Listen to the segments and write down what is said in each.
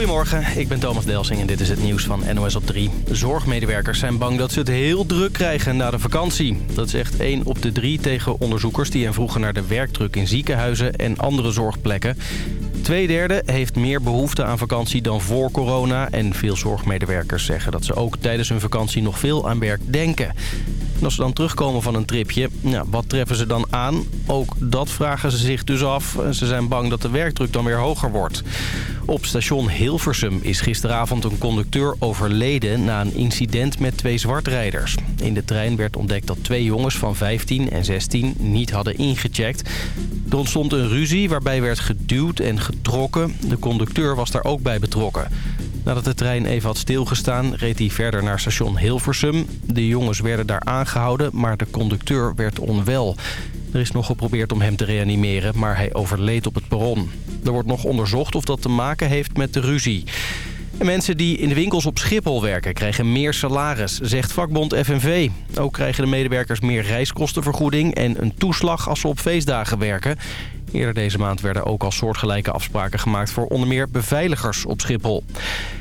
Goedemorgen, ik ben Thomas Delsing en dit is het nieuws van NOS op 3. Zorgmedewerkers zijn bang dat ze het heel druk krijgen na de vakantie. Dat zegt 1 op de 3 tegen onderzoekers die hen vroegen naar de werkdruk in ziekenhuizen en andere zorgplekken. Tweederde heeft meer behoefte aan vakantie dan voor corona. En veel zorgmedewerkers zeggen dat ze ook tijdens hun vakantie nog veel aan werk denken. En als ze dan terugkomen van een tripje, wat treffen ze dan aan? Ook dat vragen ze zich dus af. Ze zijn bang dat de werkdruk dan weer hoger wordt. Op station Hilversum is gisteravond een conducteur overleden... na een incident met twee zwartrijders. In de trein werd ontdekt dat twee jongens van 15 en 16 niet hadden ingecheckt. Er ontstond een ruzie waarbij werd geduwd en getrokken. De conducteur was daar ook bij betrokken. Nadat de trein even had stilgestaan, reed hij verder naar station Hilversum. De jongens werden daar aangehouden, maar de conducteur werd onwel. Er is nog geprobeerd om hem te reanimeren, maar hij overleed op het perron. Er wordt nog onderzocht of dat te maken heeft met de ruzie. En mensen die in de winkels op Schiphol werken krijgen meer salaris, zegt vakbond FNV. Ook krijgen de medewerkers meer reiskostenvergoeding en een toeslag als ze op feestdagen werken. Eerder deze maand werden ook al soortgelijke afspraken gemaakt voor onder meer beveiligers op Schiphol.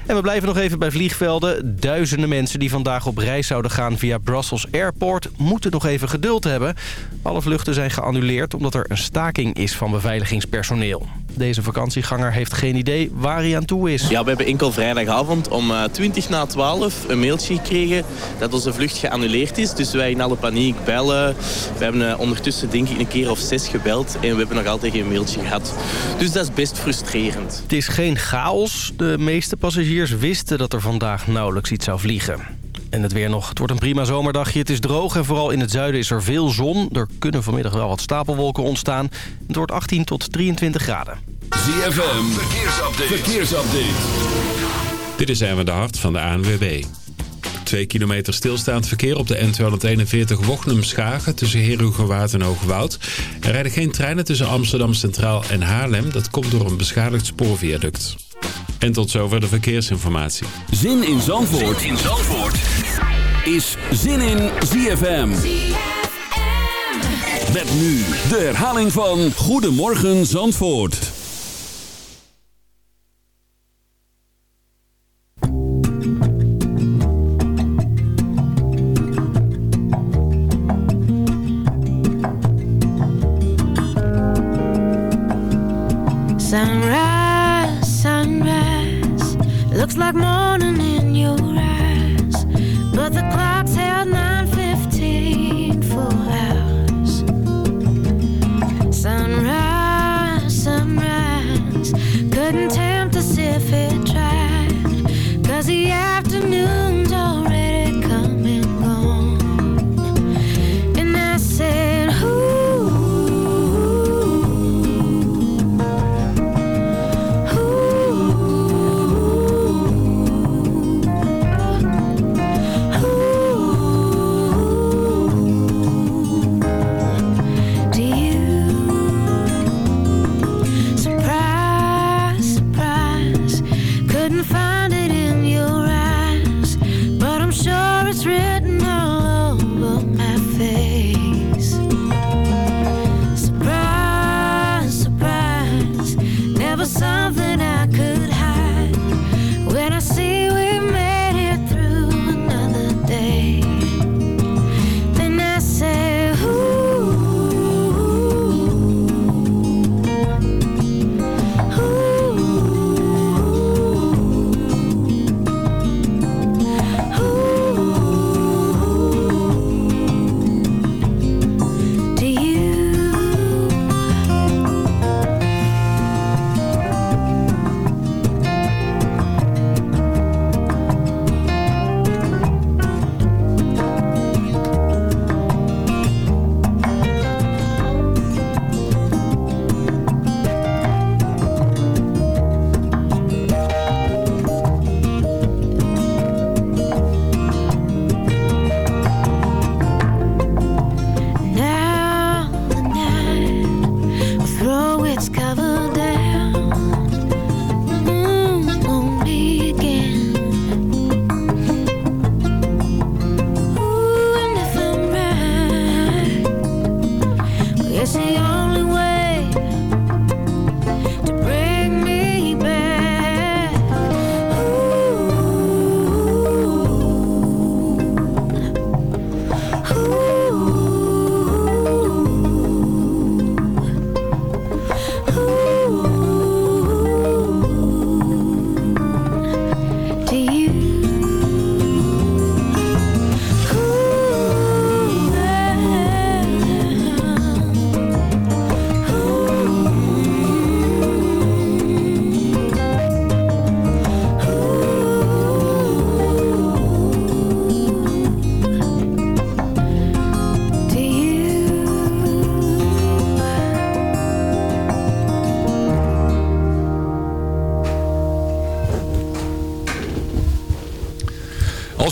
En we blijven nog even bij vliegvelden. Duizenden mensen die vandaag op reis zouden gaan via Brussels Airport moeten nog even geduld hebben. Alle vluchten zijn geannuleerd omdat er een staking is van beveiligingspersoneel. Deze vakantieganger heeft geen idee waar hij aan toe is. Ja, we hebben enkel vrijdagavond om 20 na 12 een mailtje gekregen dat onze vlucht geannuleerd is. Dus wij in alle paniek bellen. We hebben ondertussen denk ik een keer of zes gebeld en we hebben nog altijd geen mailtje gehad. Dus dat is best frustrerend. Het is geen chaos. De meeste passagiers wisten dat er vandaag nauwelijks iets zou vliegen. En het weer nog. Het wordt een prima zomerdagje. Het is droog en vooral in het zuiden is er veel zon. Er kunnen vanmiddag wel wat stapelwolken ontstaan. Het wordt 18 tot 23 graden. ZFM, verkeersupdate. verkeersupdate. Dit is Erwin de Hart van de ANWB. 2 kilometer stilstaand verkeer op de N241 Wochnum-Schagen tussen Herugewaard en Hoogwoud. Er rijden geen treinen tussen Amsterdam Centraal en Haarlem. Dat komt door een beschadigd spoorviaduct. En tot zover de verkeersinformatie. Zin in Zandvoort, zin in Zandvoort. Is Zin in ZFM. Met nu de herhaling van Goedemorgen Zandvoort.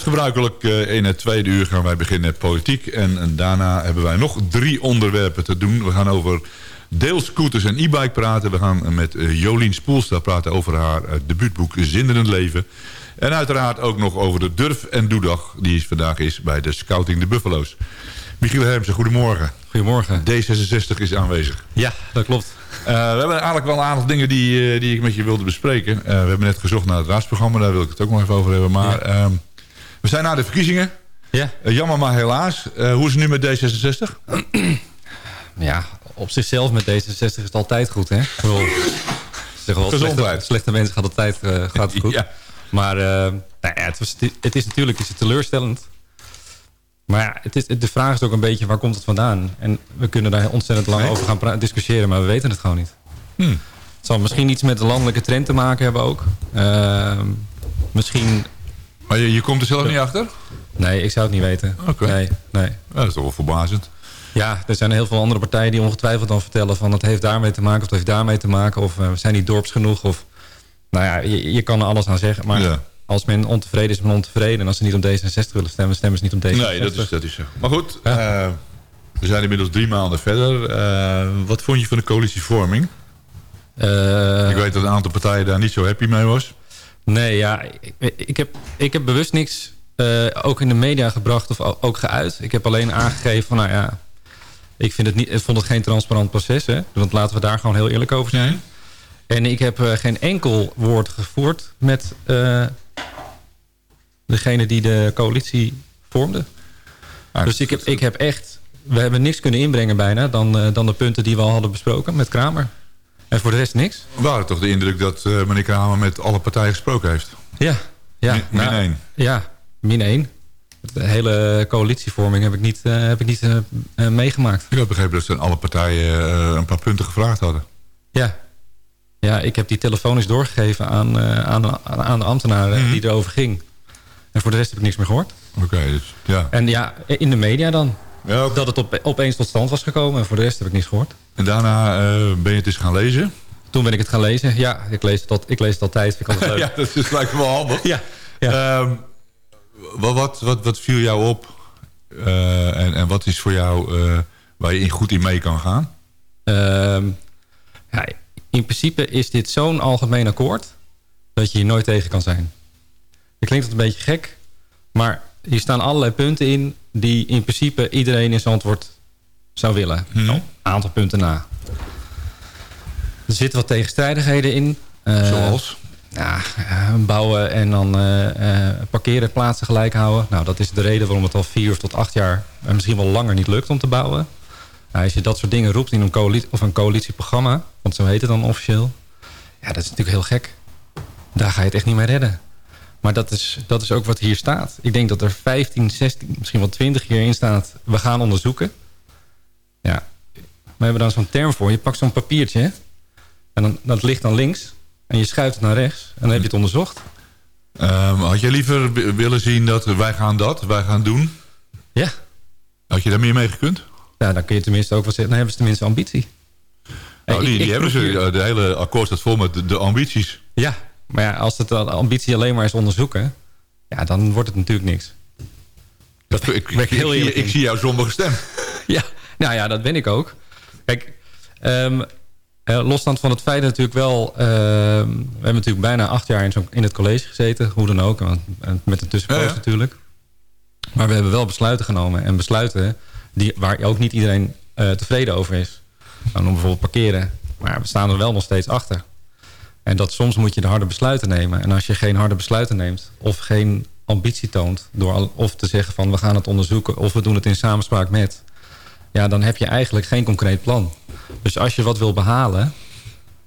Gebruikelijk eh, in het tweede uur gaan wij beginnen met politiek. En, en daarna hebben wij nog drie onderwerpen te doen. We gaan over deelscooters en e-bike praten. We gaan met eh, Jolien Spoelstra praten over haar eh, debuutboek Zin in het Leven. En uiteraard ook nog over de Durf en Doedag die vandaag is bij de Scouting de Buffalo's. Michiel Hermsen, goedemorgen. Goedemorgen. D66 is aanwezig. Ja, dat klopt. Uh, we hebben eigenlijk wel een aantal dingen die, die ik met je wilde bespreken. Uh, we hebben net gezocht naar het raadsprogramma, daar wil ik het ook nog even over hebben. Maar ja. We zijn na de verkiezingen. Ja. jammer maar helaas. hoe is het nu met D66? ja, op zichzelf met D66 is het altijd goed, hè? Wel, slechte, slechte mensen gaat altijd gaat het goed. ja. Maar nou ja, het, was, het is natuurlijk is het teleurstellend. Maar ja, het is, de vraag is ook een beetje waar komt het vandaan? En we kunnen daar ontzettend lang over gaan discussiëren, maar we weten het gewoon niet. Hmm. Het zal misschien iets met de landelijke trend te maken hebben ook. Uh, misschien... Maar je, je komt er zelf niet achter? Nee, ik zou het niet weten. Oké. Nee, nee. Ja, dat is toch wel verbazend. Ja, er zijn heel veel andere partijen die ongetwijfeld dan vertellen... van het heeft daarmee te maken of het heeft daarmee te maken... of uh, we zijn niet dorps genoeg of... Nou ja, je, je kan er alles aan zeggen, maar... Ja als men ontevreden is, men ontevreden. En als ze niet op D66 willen stemmen, stemmen ze niet op D66. Nee, dat is, dat is zo. Maar goed, ja. uh, we zijn inmiddels drie maanden verder. Uh, wat vond je van de coalitievorming? Ik weet dat een aantal partijen daar niet zo happy mee was. Nee, ja, ik, ik heb, ik heb bewust niks ook in de media gebracht of ook geuit. Ik heb alleen aangegeven van, nou ja... Ik, vind het niet, ik vond het geen transparant proces, hè. Want laten we daar gewoon heel eerlijk over zijn. Nee. En ik heb geen enkel woord gevoerd met degene die de coalitie vormde. Ah, dus ik heb, ik heb echt... We hebben niks kunnen inbrengen bijna... Dan, dan de punten die we al hadden besproken met Kramer. En voor de rest niks. We hadden toch de indruk dat uh, meneer Kramer met alle partijen gesproken heeft? Ja. ja min, min nou, één. Ja, min één. De hele coalitievorming heb ik niet, uh, heb ik niet meegemaakt. Ik heb begrepen dat ze alle partijen een paar punten gevraagd hadden. Ja. Ja, ik heb die telefonisch doorgegeven aan, aan, aan de ambtenaren Mhm. die erover ging. En voor de rest heb ik niks meer gehoord. Oké, dus ja. En ja, in de media dan. ja. Dat het op, opeens tot stand was gekomen. En voor de rest heb ik niks gehoord. En daarna eh, ben je het eens gaan lezen? Toen ben ik het gaan lezen. Ja, ik lees het, al, ik lees het altijd. Vind ik altijd leuk. ja, dat is lijkt me wel handig. ja. ja. Ehm, wat, wat, wat, wat viel jou op? Eh, en, en wat is voor jou eh, waar je in goed in mee kan gaan? Ehm, ja, in principe is dit zo'n algemeen akkoord... dat je hier nooit tegen kan zijn. Het klinkt een beetje gek... maar hier staan allerlei punten in... die in principe iedereen in zijn antwoord zou willen. Hmm. Een aantal punten na. Er zitten wat tegenstrijdigheden in. Uh, Zoals? Ja, uh, bouwen en dan uh, parkeren, plaatsen gelijk houden. Nou, dat is de reden waarom het al vier tot acht jaar... en misschien wel langer niet lukt om te bouwen. Nou, als je dat soort dingen roept in een, coalitie, of een coalitieprogramma... want zo heet het dan officieel... ja, dat is natuurlijk heel gek. Daar ga je het echt niet mee redden. Maar dat is, dat is ook wat hier staat. Ik denk dat er 15, 16, misschien wel 20 hierin staat... we gaan onderzoeken. Ja, we hebben dan zo'n term voor. Je pakt zo'n papiertje... en dan, dat ligt dan links... en je schuift het naar rechts... en dan heb je het onderzocht. Um, had je liever willen zien dat wij gaan dat, wij gaan doen? Ja. Had je daar meer mee gekund? Ja, dan kun je tenminste ook wel zeggen... dan hebben ze tenminste ambitie. Nou, die, Ik- die ik hebben ze. probeer- De hele akkoord staat vol met de, de ambities. Ja, maar ja, als het de ambitie alleen maar is onderzoeken... ja, dan wordt het natuurlijk niks. Dat, ik, ik, ik heel ik zie- eerlijk ik in. zie jou sombige stem. Ja, nou ja, dat ben ik ook. Kijk, ehm eh, losstand van het feit natuurlijk wel... ehm, we hebben natuurlijk bijna acht jaar in, zo, in het college gezeten. Hoe dan ook, want, en met een tussenpoos Ja, ja. natuurlijk. Maar we hebben wel besluiten genomen. En besluiten die, waar ook niet iedereen eh, tevreden over is. Nou, noem bijvoorbeeld parkeren. Maar we staan er wel nog steeds achter. En dat soms moet je de harde besluiten nemen. En als je geen harde besluiten neemt... of geen ambitie toont... Door al, of te zeggen van we gaan het onderzoeken... of we doen het in samenspraak met... ja, dan heb je eigenlijk geen concreet plan. Dus als je wat wil behalen...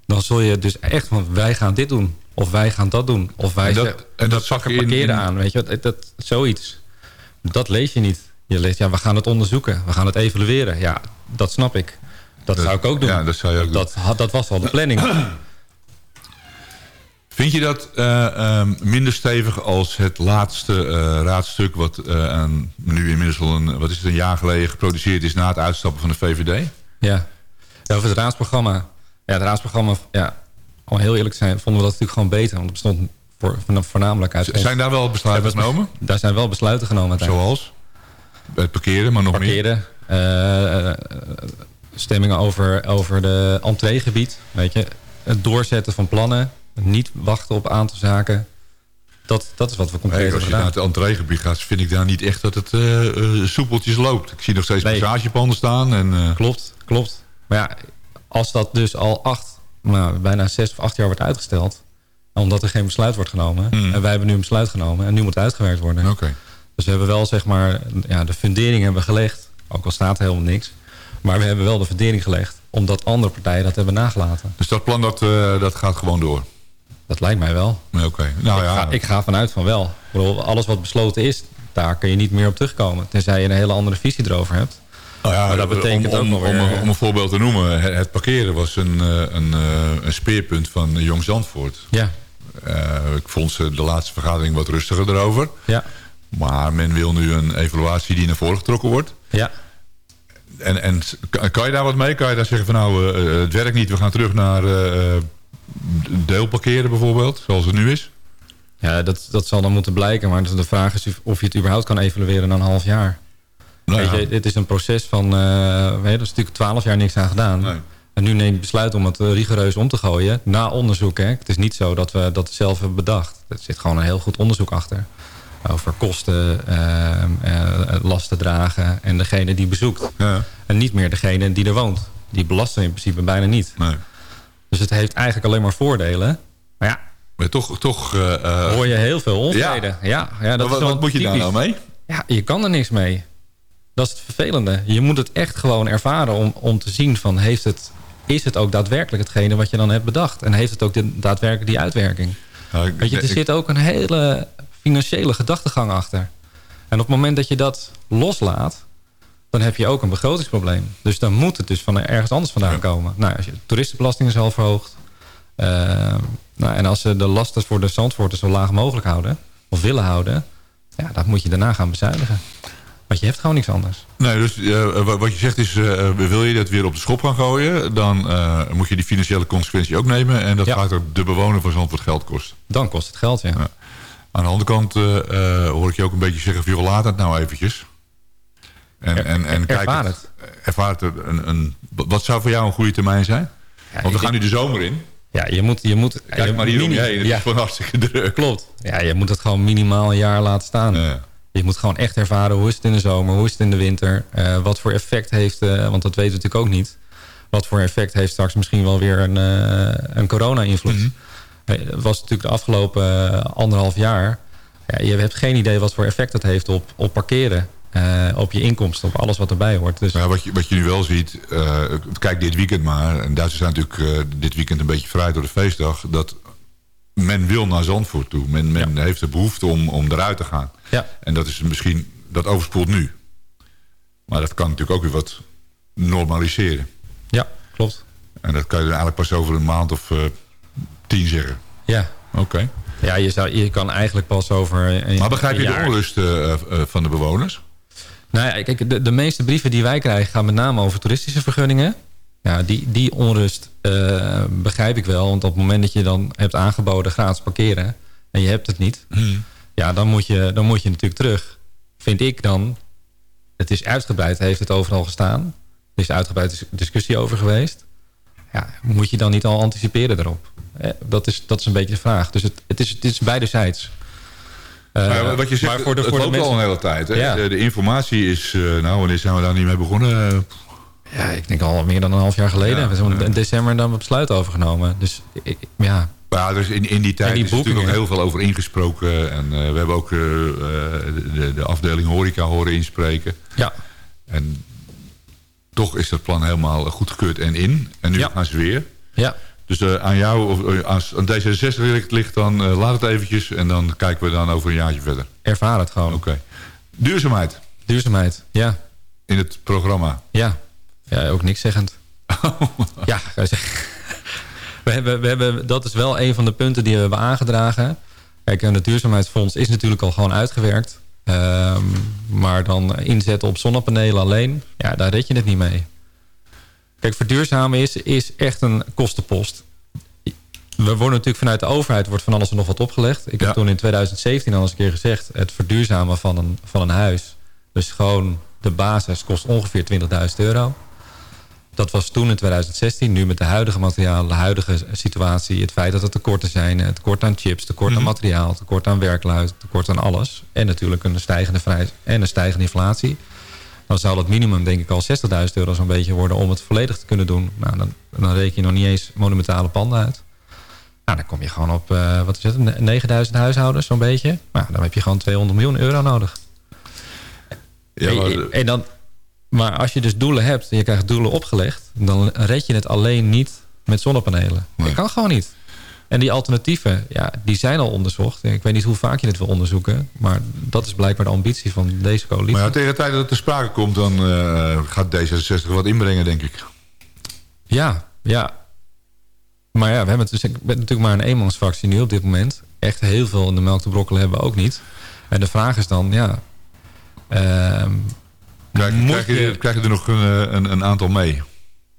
dan zul je dus echt van wij gaan dit doen. Of wij gaan dat doen. Of wij En dat- en dat pakken parkeren in- aan. Weet je, dat, dat, zoiets. Dat lees je niet. Je leest, ja, we gaan het onderzoeken. We gaan het evalueren. Ja, dat snap ik. Dat, Dat- zou ik ook doen. ja, dat zou je ook doen. dat, had- dat was al de planning. Vind je dat eh, ehm, minder stevig als het laatste eh, raadstuk... wat eh, nu inmiddels al een, wat is het, een jaar geleden geproduceerd is... na het uitstappen van de VVD? Ja. ja over het raadsprogramma. Ja, het raadsprogramma, ja, om heel eerlijk te zijn, vonden we dat natuurlijk gewoon beter. Want er bestond Voor, voorna- voornamelijk uit... Zijn daar wel besluiten genomen? Daar zijn wel besluiten genomen. Zoals? Het parkeren, maar nog meer. Parkeren. eh, eh, stemmingen over, over de entreegebied. Weet je. Het doorzetten van plannen. Niet wachten op een aantal zaken. Dat, dat is wat we concreet hebben als je naar gedaan. het entreegebied gaat, vind ik daar niet echt dat het eh, eh, soepeltjes loopt. Ik zie nog steeds Nee. passagepanden staan. En, eh, Klopt, klopt. Maar ja, als dat dus al acht, nou, bijna zes of acht jaar wordt uitgesteld... omdat er geen besluit wordt genomen... Hmm. en wij hebben nu een besluit genomen... en nu moet het uitgewerkt worden. Oké. Dus we hebben wel, zeg maar, ja, de fundering hebben we gelegd. Ook al staat er helemaal niks. Maar we hebben wel de fundering gelegd... omdat andere partijen dat hebben nagelaten. Dus dat plan dat, dat gaat gewoon door. Dat lijkt mij wel. Oké. Nou ik, ja, ga, ik ga vanuit van wel. Alles wat besloten is, daar kun je niet meer op terugkomen. Tenzij je een hele andere visie erover hebt. nou ja, maar dat betekent om, ook nog om, weer- om een voorbeeld te noemen. Het, het parkeren was een, eh, een, eh, een speerpunt van Jong Zandvoort. Ja, Eh, ik vond ze de laatste vergadering wat rustiger erover. ja, Maar men wil nu een evaluatie die naar voren getrokken wordt. ja. En, en kan je daar wat mee? Kan je daar zeggen van nou, het werkt niet, we gaan terug naar deelparkeren bijvoorbeeld, zoals het nu is? Ja, dat, dat zal dan moeten blijken. Maar de vraag is of je het überhaupt kan evalueren na een half jaar. Nou Weet je, dit is een proces van... eh weet je, er is natuurlijk twaalf jaar niks aan gedaan. Nee. En nu neemt het besluit om het eh, rigoureus om te gooien. Na onderzoek. Hè. Het is niet zo dat we dat zelf hebben bedacht. Er zit gewoon een heel goed onderzoek achter. Over kosten, eh, eh, lasten dragen en degene die bezoekt. ja, En niet meer degene die er woont. Die belasten in principe bijna niet. nee. Dus het heeft eigenlijk alleen maar voordelen. Maar ja, Maar toch, toch eh, eh, hoor je heel veel onvrede. Ja, ja, dat is wat, wel wat moet je daar typisch. nou mee? Ja, je kan er niks mee. Dat is het vervelende. Je moet het echt gewoon ervaren om, om te zien van... Heeft het, is het ook daadwerkelijk hetgene wat je dan hebt bedacht? En heeft het ook de, daadwerkelijk die uitwerking? Nou, ik- Weet je, er ik- zit ook een hele financiële gedachtegang achter. En op het moment dat je dat loslaat... dan heb je ook een begrotingsprobleem. Dus dan moet het dus van ergens anders vandaan Ja. komen. Nou, als je de toeristenbelasting is al verhoogd... eh, nou, en als ze de lasten voor de Zandvoorten zo laag mogelijk houden... of willen houden... ja, dan moet je daarna gaan bezuinigen. Want je hebt gewoon niks anders. Nee, dus eh, wa- wat je zegt is, eh, wil je dat weer op de schop gaan gooien... dan eh, moet je die financiële consequentie ook nemen... en dat Ja. gaat ook de bewoner van Zandvoort geld kosten. Dan kost het geld, ja. Ja. Aan de andere kant eh, eh, hoor ik je ook een beetje zeggen... van, joh, laat het nou eventjes. En, Er- en, en kijk ervaar het. Ervaar het een, een, wat zou voor jou een goede termijn zijn? Want we gaan nu de zomer in. Ja, je moet... Je moet Kijk je maar hier om mini- je heen. Het Ja, is gewoon hartstikke druk. klopt. Ja, je moet het gewoon minimaal een jaar laten staan. Ja. Je moet gewoon echt ervaren hoe is het in de zomer, hoe is het in de winter. eh, wat voor effect heeft, eh, want dat weten we natuurlijk ook niet. Wat voor effect heeft straks misschien wel weer een, eh, een corona-invloed. Het was natuurlijk de afgelopen anderhalf jaar. Ja, je hebt geen idee wat voor effect dat heeft op, op parkeren. Eh, op je inkomsten, op alles wat erbij hoort. Dus ja, wat, je, wat je nu wel ziet, eh, kijk dit weekend maar... en Duitsers zijn natuurlijk eh, dit weekend een beetje vrij door de feestdag... dat men wil naar Zandvoort toe. Men, men heeft de behoefte om, om eruit te gaan. ja, En dat is misschien, dat overspoelt nu. Maar dat kan natuurlijk ook weer wat normaliseren. ja, klopt. En dat kan je dan eigenlijk pas over een maand of tien zeggen. Ja, Oké. ja je, zou, je kan eigenlijk pas over een Maar begrijp je de onrust van de bewoners? Nou ja, kijk, de, de meeste brieven die wij krijgen gaan met name over toeristische vergunningen. Ja, die, die onrust eh, begrijp ik wel. Want op het moment dat je dan hebt aangeboden gratis parkeren... en je hebt het niet... ja, dan moet, je, dan moet je natuurlijk terug. Vind ik dan... Het is uitgebreid, heeft het overal gestaan. Er is uitgebreid dis- discussie over geweest. Ja, moet je dan niet al anticiperen daarop? Eh, dat, is, dat is een beetje de vraag. Dus het, het, is, het is beidezijds. Eh, Maar wat je zegt, maar voor de, het voor de loopt al een hele tijd. Hè? Ja. De, de informatie is... eh, nou, wanneer zijn we daar niet mee begonnen? Ja, ik denk al meer dan een half jaar geleden. Ja, we hebben ja. in december dan besluit overgenomen. Dus ik, ja, Ja, er is in, in die tijd die is er natuurlijk ook heel veel over ingesproken. En eh, we hebben ook de, de afdeling horeca horen inspreken. ja, En toch is dat plan helemaal goedgekeurd en in. En nu Ja. gaan ze weer. ja, Dus eh, aan jou, of als aan D66 ligt, dan, eh, laat het eventjes. En dan kijken we dan over een jaartje verder. ervaar het gewoon. Oké. Duurzaamheid Duurzaamheid, ja, in het programma. ja. Ja, ook niks zeggend. ja. We hebben, we hebben, dat is wel een van de punten die we hebben aangedragen. Kijk, en het duurzaamheidsfonds is natuurlijk al gewoon uitgewerkt. Ehm, maar dan inzetten op zonnepanelen alleen, ja, daar red je het niet mee. Kijk, verduurzamen is, is echt een kostenpost. we worden natuurlijk vanuit de overheid wordt van alles en nog wat opgelegd. Ik heb toen in 2017 al eens een keer gezegd... het verduurzamen van een, van een huis. Dus gewoon de basis kost ongeveer 20.000 euro. Dat was toen in 2016. Nu met de huidige materialen, de huidige situatie... het feit dat er tekorten zijn. Het tekort aan chips, tekort aan materiaal... tekort aan werklui, tekort aan alles. En natuurlijk een stijgende, vrij, en een stijgende inflatie. Dan zou dat minimum denk ik al 60.000 euro zo'n beetje worden... om het volledig te kunnen doen. Nou, dan, dan reken je nog niet eens monumentale panden uit. Nou, dan kom je gewoon op, eh, wat is het, ne- 9000 huishoudens zo'n beetje. Nou, dan heb je gewoon 200 miljoen euro nodig. Ja, maar, En- en dan, maar als je dus doelen hebt en je krijgt doelen opgelegd... dan red je het alleen niet met zonnepanelen. Nee. Dat kan gewoon niet. En die alternatieven, ja, die zijn al onderzocht. Ik weet niet hoe vaak je het wil onderzoeken... maar dat is blijkbaar de ambitie van deze coalitie. maar ja, tegen de tijd dat het ter sprake komt... dan eh, gaat D66 wat inbrengen, denk ik. Ja, ja. Maar ja, we hebben het dus ik ben natuurlijk maar een eenmansfractie nu op dit moment. Echt heel veel in de melk te brokkelen hebben we ook niet. En de vraag is dan, ja... ehm, Krijg, krijg, je, krijg je er nog een, eh, een, een aantal mee?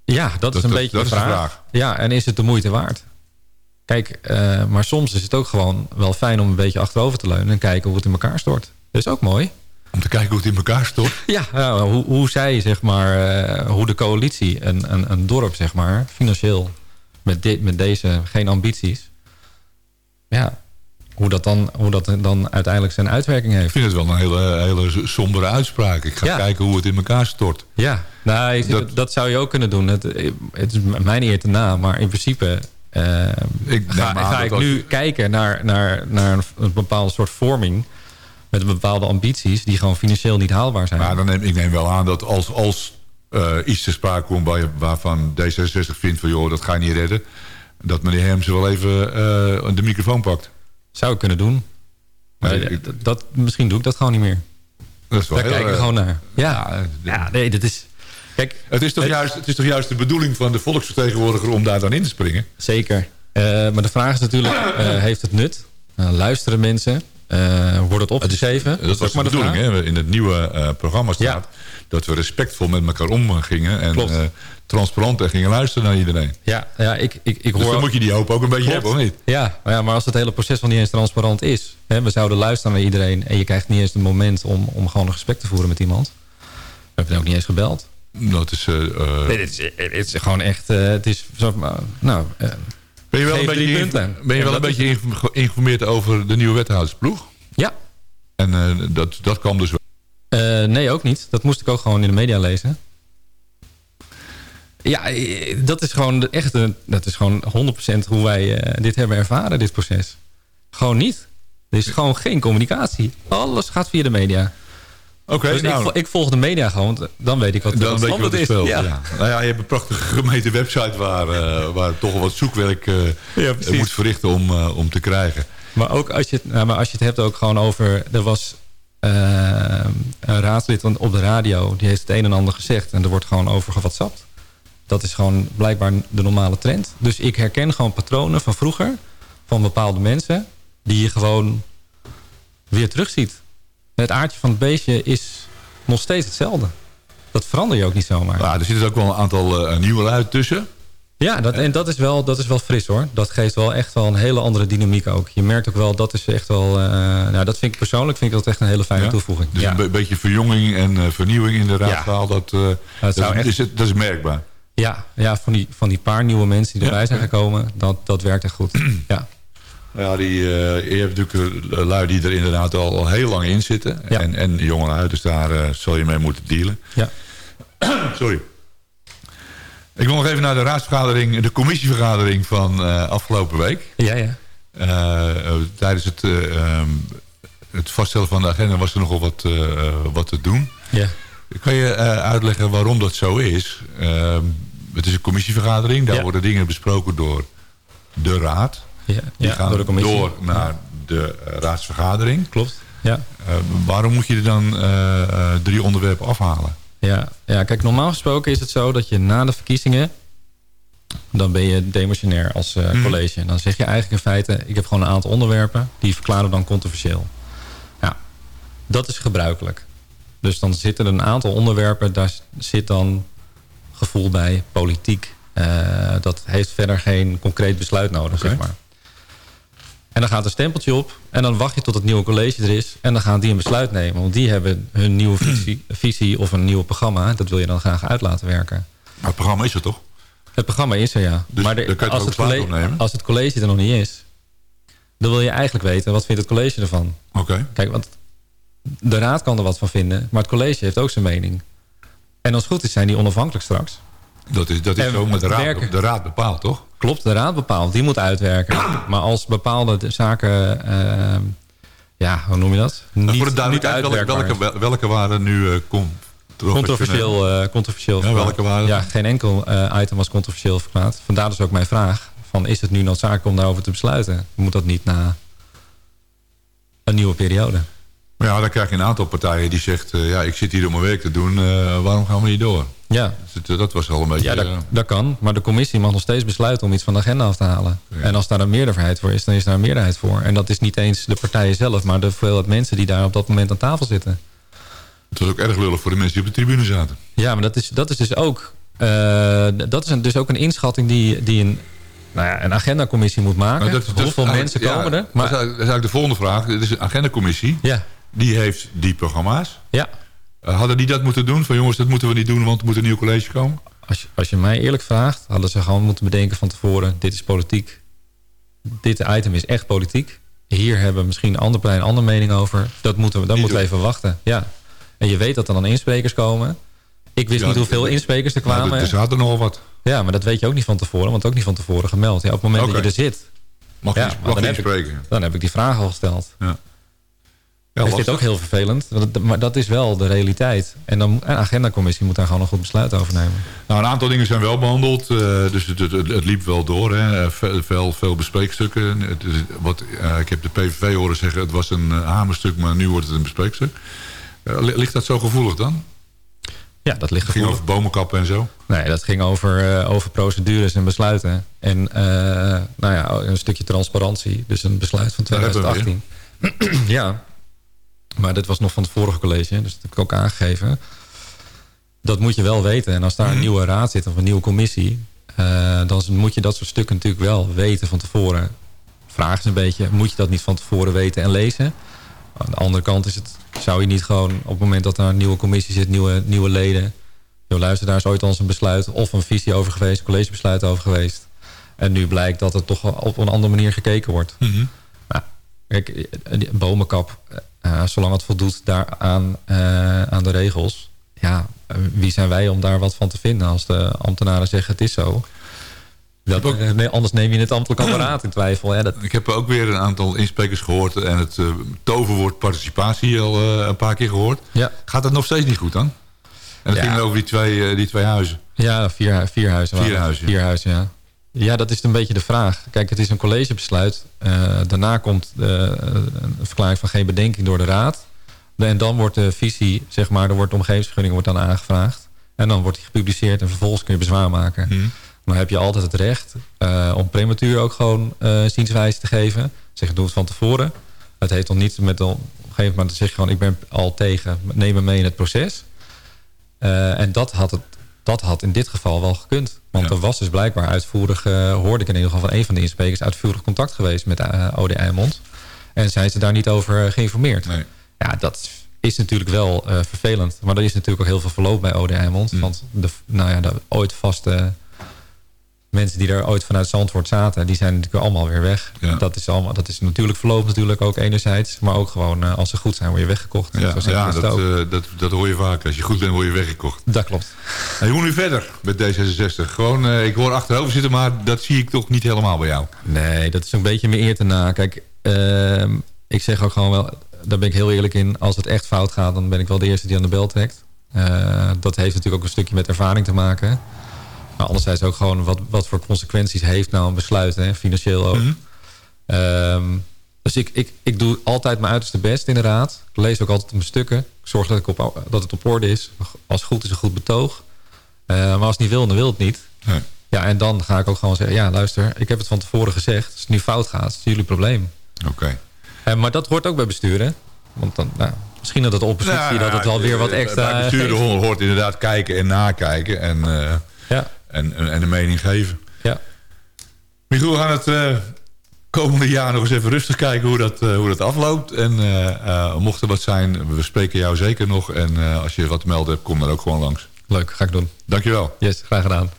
Ja, dat, Dat- is een dat- beetje dat de, vraag. Ja, en is het de moeite waard? Kijk, eh, maar soms is het ook gewoon wel fijn om een beetje achterover te leunen... en kijken hoe het in elkaar stort. Dat is ook mooi. Om te kijken hoe het in elkaar stort. Ja, ja, hoe, hoe zij, zeg maar, eh, hoe de coalitie, een, een, een dorp, zeg maar, financieel, met, dit, met deze geen ambities, ja, hoe dat, dan, hoe dat dan uiteindelijk zijn uitwerking Ik heeft. vind het wel een hele, hele sombere uitspraak. Ik ga Ja. kijken hoe het in elkaar stort. Ja, nou, ik- Dat- dat, zou je ook kunnen doen. Het, het is mijn eer te na, maar in principe eh, Ik ga, ik nu kijken naar, naar, naar een, bepaalde soort vorming met bepaalde ambities die gewoon financieel niet haalbaar zijn. Maar dan neem, ik neem wel aan dat als, als eh, iets ter sprake komt... Waar, waarvan D66 vindt van... joh, dat ga je niet redden... dat meneer Hermsen wel even eh, de microfoon pakt. Zou ik kunnen doen. Maar Nee, ik- dat, misschien doe ik dat gewoon niet meer. Dat is wel Daar heel, kijk ik eh, gewoon naar. Ja, ja, ja nee, dat is... Kijk, Het is, toch juist, het is toch juist de bedoeling van de volksvertegenwoordiger... om daar dan in te springen? zeker. Eh, maar de vraag is natuurlijk, eh, heeft het nut? Eh, luisteren mensen? Wordt het opgeschreven? Dat was ook de maar bedoeling. Hè? In het nieuwe programma staat... dat we respectvol met elkaar omgingen... en transparant en gingen luisteren naar iedereen. Ja, ja ik, ik, ik Dus hoor... dan moet je die hoop ook een beetje Klopt. hebben, of niet? Ja, maar ja, maar als het hele proces nog niet eens transparant is... Hè, we zouden luisteren naar iedereen... en je krijgt niet eens het moment om, om gewoon een gesprek te voeren met iemand. We hebben ook niet eens gebeld. Dat is... eh, eh, Nee, is, het is gewoon echt... eh, het is, nou, eh, ben je wel een beetje, ben je wel een beetje geïnformeerd over de nieuwe wethoudersploeg? ja, En eh, dat, dat kwam dus wel. Eh, nee, ook niet. Dat moest ik ook gewoon in de media lezen. Ja, eh, dat is gewoon echt een, dat is gewoon 100% hoe wij eh, dit hebben ervaren, dit proces. Gewoon niet. Er is gewoon geen communicatie. Alles gaat via de media. Oké, dus ik, nou, ik volg de media gewoon, want dan weet ik wat, dan wat weet er is. speelt. Ja. Ja. Nou ja, je hebt een prachtige gemeente website... waar, eh, waar toch wat zoekwerk Ja, precies. moet verrichten om, eh, om te krijgen. Maar ook als je, het, nou, maar als je het hebt ook gewoon over... Er was een raadslid op de radio, die heeft het een en ander gezegd. En er wordt gewoon over gewatsapt. Dat is gewoon blijkbaar de normale trend. Dus ik herken gewoon patronen van vroeger. Van bepaalde mensen. Die je gewoon weer terugziet. Het aardje van het beestje is nog steeds hetzelfde. Dat verander je ook niet zomaar. Nou, er zitten ook wel een aantal eh, nieuwe lui tussen. Ja, dat, en dat is, wel, dat is wel fris hoor. Dat geeft wel echt wel een hele andere dynamiek ook. Je merkt ook wel, dat is echt wel... eh, nou, dat vind ik persoonlijk vind ik dat echt een hele fijne Ja? toevoeging. Dus ja. een be- beetje verjonging en eh, vernieuwing in de raadzaal. Dat, dat, zou echt- is, het- dat is merkbaar. ja, ja van, die, van die paar nieuwe mensen die Ja, erbij zijn ja. gekomen, dat, dat werkt echt goed. ja. Nou Ja, die, eh, je hebt natuurlijk lui die er inderdaad al, al heel lang in zitten. Ja. En, en jonge lui, dus daar eh, zal je mee moeten dealen. Ja. Sorry. Ik wil nog even naar de raadsvergadering, de commissievergadering van eh, afgelopen week. Ja, ja. Tijdens het, eh, ehm, het vaststellen van de agenda was er nogal wat, wat te doen. ja. Kan je uitleggen waarom dat zo is? Ehm, het is een commissievergadering. Daar Ja. worden dingen besproken door de raad. Ja, Die ja, gaan door de door naar de raadsvergadering. Klopt. Ja. Eh, waarom moet je er dan eh, eh, drie onderwerpen afhalen? Ja, ja, kijk, normaal gesproken is het zo dat je na de verkiezingen... dan ben je demissionair als eh, Mhm. college. Dan zeg je eigenlijk in feite... ik heb gewoon een aantal onderwerpen... die verklaren we dan controversieel. Ja, dat is gebruikelijk. Dus dan zitten er een aantal onderwerpen... daar zit dan gevoel bij, politiek. Dat heeft verder geen concreet besluit nodig, zeg maar. Dan gaat een stempeltje op. En dan wacht je tot het nieuwe college er is. En dan gaan die een besluit nemen. Want die hebben hun nieuwe visie, visie of een nieuw programma. Dat wil je dan graag uit laten werken. Maar het programma is er toch? Het programma is er, ja. Dus maar de- kan je als, het college, als het college er nog niet is... dan wil je eigenlijk weten, wat vindt het college ervan? Oké. Kijk, want de raad kan er wat van vinden. Maar het college heeft ook zijn mening. En als het goed is, zijn die onafhankelijk straks. Dat is, dat is zo, maar de raad, de raad bepaalt, toch? Klopt, de raad bepaalt. Die moet uitwerken. Maar als bepaalde de zaken... eh, ja, hoe noem je dat? Maar Niet, voor de niet duidelijkheid, welke, welke, welke waren nu eh controversieel? Controversieel, eh, controversieel Ja, welke waren Ja, geen enkel eh, item was controversieel verklaard. Vandaar dus ook mijn vraag. Van, is het nu noodzakelijk om daarover te besluiten? Moet dat niet na een nieuwe periode? Maar ja, dan krijg je een aantal partijen die zegt... ja, ik zit hier om mijn werk te doen, waarom gaan we niet door? Ja, Dus dat was al een beetje... ja dat, eh, dat kan. Maar de commissie mag nog steeds besluiten om iets van de agenda af te halen. Ja. En als daar een meerderheid voor is, dan is daar een meerderheid voor. En dat is niet eens de partijen zelf, maar de hoeveelheid mensen die daar op dat moment aan tafel zitten. het was ook erg lullig voor de mensen die op de tribune zaten. Ja, maar dat is, dat is dus ook... eh, dat is een, dus ook een inschatting die, die een, nou ja, een agendacommissie moet maken. Dat- dat is Hoeveel eigenlijk- mensen ja, komen er? Dat Maar, dat is eigenlijk de volgende vraag. Het is een agendacommissie. ja, Die heeft die programma's. ja. Eh, hadden die dat moeten doen? Van jongens, dat moeten we niet doen, want er moet een nieuw college komen. Als je, als je mij eerlijk vraagt, hadden ze gewoon moeten bedenken van tevoren... dit is politiek. Dit item is echt politiek. Hier hebben misschien andere partijen een andere mening over. Dat moeten we, dat moeten we even wachten. Ja. En je weet dat er dan insprekers komen. Ik wist Ja, niet hoeveel insprekers er kwamen. er zaten nogal wat. Ja, maar dat weet je ook niet van tevoren. Want ook niet van tevoren gemeld. Ja, op het moment dat je er zit, Mag je mag dan je heb ik- dan heb ik die vraag al gesteld. Ja. Ja, het lastig. ook heel vervelend. Maar dat is wel de realiteit. En dan, een agendacommissie moet daar gewoon een goed besluit over nemen. Nou, een aantal dingen zijn wel behandeld. eh, dus het, het, het liep wel door. Hè. Eh, Veel, veel, bespreekstukken. Het is, wat, eh, ik heb de PVV horen zeggen... het was een hamerstuk, maar nu wordt het een bespreekstuk. Li- ligt dat zo gevoelig dan? Ja, dat ligt Het ging gevoelig. over bomenkappen en zo. Nee, dat ging over, over procedures en besluiten. En nou ja, een stukje transparantie. Dus een besluit van Daar hebben we 2018. ja, maar dit was nog van het vorige college. Dus dat heb ik ook aangegeven. Dat moet je wel weten. En als daar een Mhm. nieuwe raad zit of een nieuwe commissie... eh, dan moet je dat soort stukken natuurlijk wel weten van tevoren. Vraag is een beetje, moet je dat niet van tevoren weten en lezen? Aan de andere kant is het, zou je niet gewoon op het moment dat er een nieuwe commissie zit, nieuwe, nieuwe leden. Joh, luister, daar is ooit al eens een besluit of een visie over geweest, een collegebesluit over geweest. En nu blijkt dat er toch op een andere manier gekeken wordt. Nou, kijk, eh, bomenkap, eh, zolang het voldoet daaraan eh, aan de regels. Ja, eh, wie zijn wij om daar wat van te vinden als de ambtenaren zeggen het is zo. Dat, nee, anders neem je het ambtelijk apparaat in twijfel. Dat, Ik heb ook weer een aantal insprekers gehoord... en het toverwoord participatie al een paar keer gehoord. ja, Gaat dat nog steeds niet goed dan? En het Ja. ging over die twee, die twee huizen. Ja, vier, vier huizen. Vier huizen, Vier huizen, ja. Ja, dat is een beetje de vraag. Kijk, het is een collegebesluit. Eh, daarna komt eh, een verklaring van geen bedenking door de raad. En dan wordt de visie, zeg maar, er wordt de omgevingsvergunning wordt dan aangevraagd. En dan wordt die gepubliceerd en vervolgens kun je bezwaar maken. Mhm. Dan heb je altijd het recht eh, om prematuur ook gewoon zienswijze te geven. Zeg, doe het van tevoren. Het heeft dan niet met op een gegeven moment te zeggen gewoon ik ben al tegen, neem me mee in het proces. En dat had, het, dat had in dit geval wel gekund. Want Ja. er was dus blijkbaar uitvoerig, eh, hoorde ik in ieder geval van een van de insprekers, uitvoerig contact geweest met eh OD Eimond. En zijn ze daar niet over eh, geïnformeerd. Nee. Ja, dat is natuurlijk wel eh, vervelend. Maar er is natuurlijk ook heel veel verloop bij OD Eimond. Mm. Want de, nou ja, de ooit vaste mensen die er ooit vanuit Zandvoort zaten... die zijn natuurlijk allemaal weer weg. Ja. Dat, is allemaal, dat is natuurlijk verloop natuurlijk ook enerzijds. Maar ook gewoon eh, als ze goed zijn, word je weggekocht. Ja, ja dat, eh, dat, dat hoor je vaak. Als je goed bent, word je weggekocht. dat klopt. En hoe nu verder met D66? Gewoon, eh, ik hoor achterover zitten, maar dat zie ik toch niet helemaal bij jou. Nee, dat is een beetje meer eer te na. Kijk, ehm, ik zeg ook gewoon wel... daar ben ik heel eerlijk in. Als het echt fout gaat, dan ben ik wel de eerste die aan de bel trekt. Dat heeft natuurlijk ook een stukje met ervaring te maken. Maar anderzijds ook gewoon wat, wat voor consequenties heeft nou een besluit, hè, financieel ook. Mhm. Ehm, dus ik, ik, ik doe altijd mijn uiterste best in de raad. Ik lees ook altijd mijn stukken. Ik zorg dat, ik op, dat het op orde is. Als het goed is, een goed betoog. Eh, maar als het niet wil, dan wil het niet. Nee. Ja, en dan ga ik ook gewoon zeggen... ja, luister, ik heb het van tevoren gezegd. Als het nu fout gaat, is het jullie probleem. Oké. Eh, maar dat hoort ook bij besturen. Want dan, nou, misschien dat het oppositie... dat het wel weer wat extra... Nou, Bij geeft. hoort, inderdaad kijken en nakijken en, eh, Ja, en, en, en een mening geven. ja. Michiel, we gaan het eh, komende jaar nog eens even rustig kijken hoe dat, eh, hoe dat afloopt. En eh, mocht er wat zijn, we spreken jou zeker nog. En als je wat te melden hebt, kom dan ook gewoon langs. Leuk, ga ik doen. Dankjewel. Yes, graag gedaan.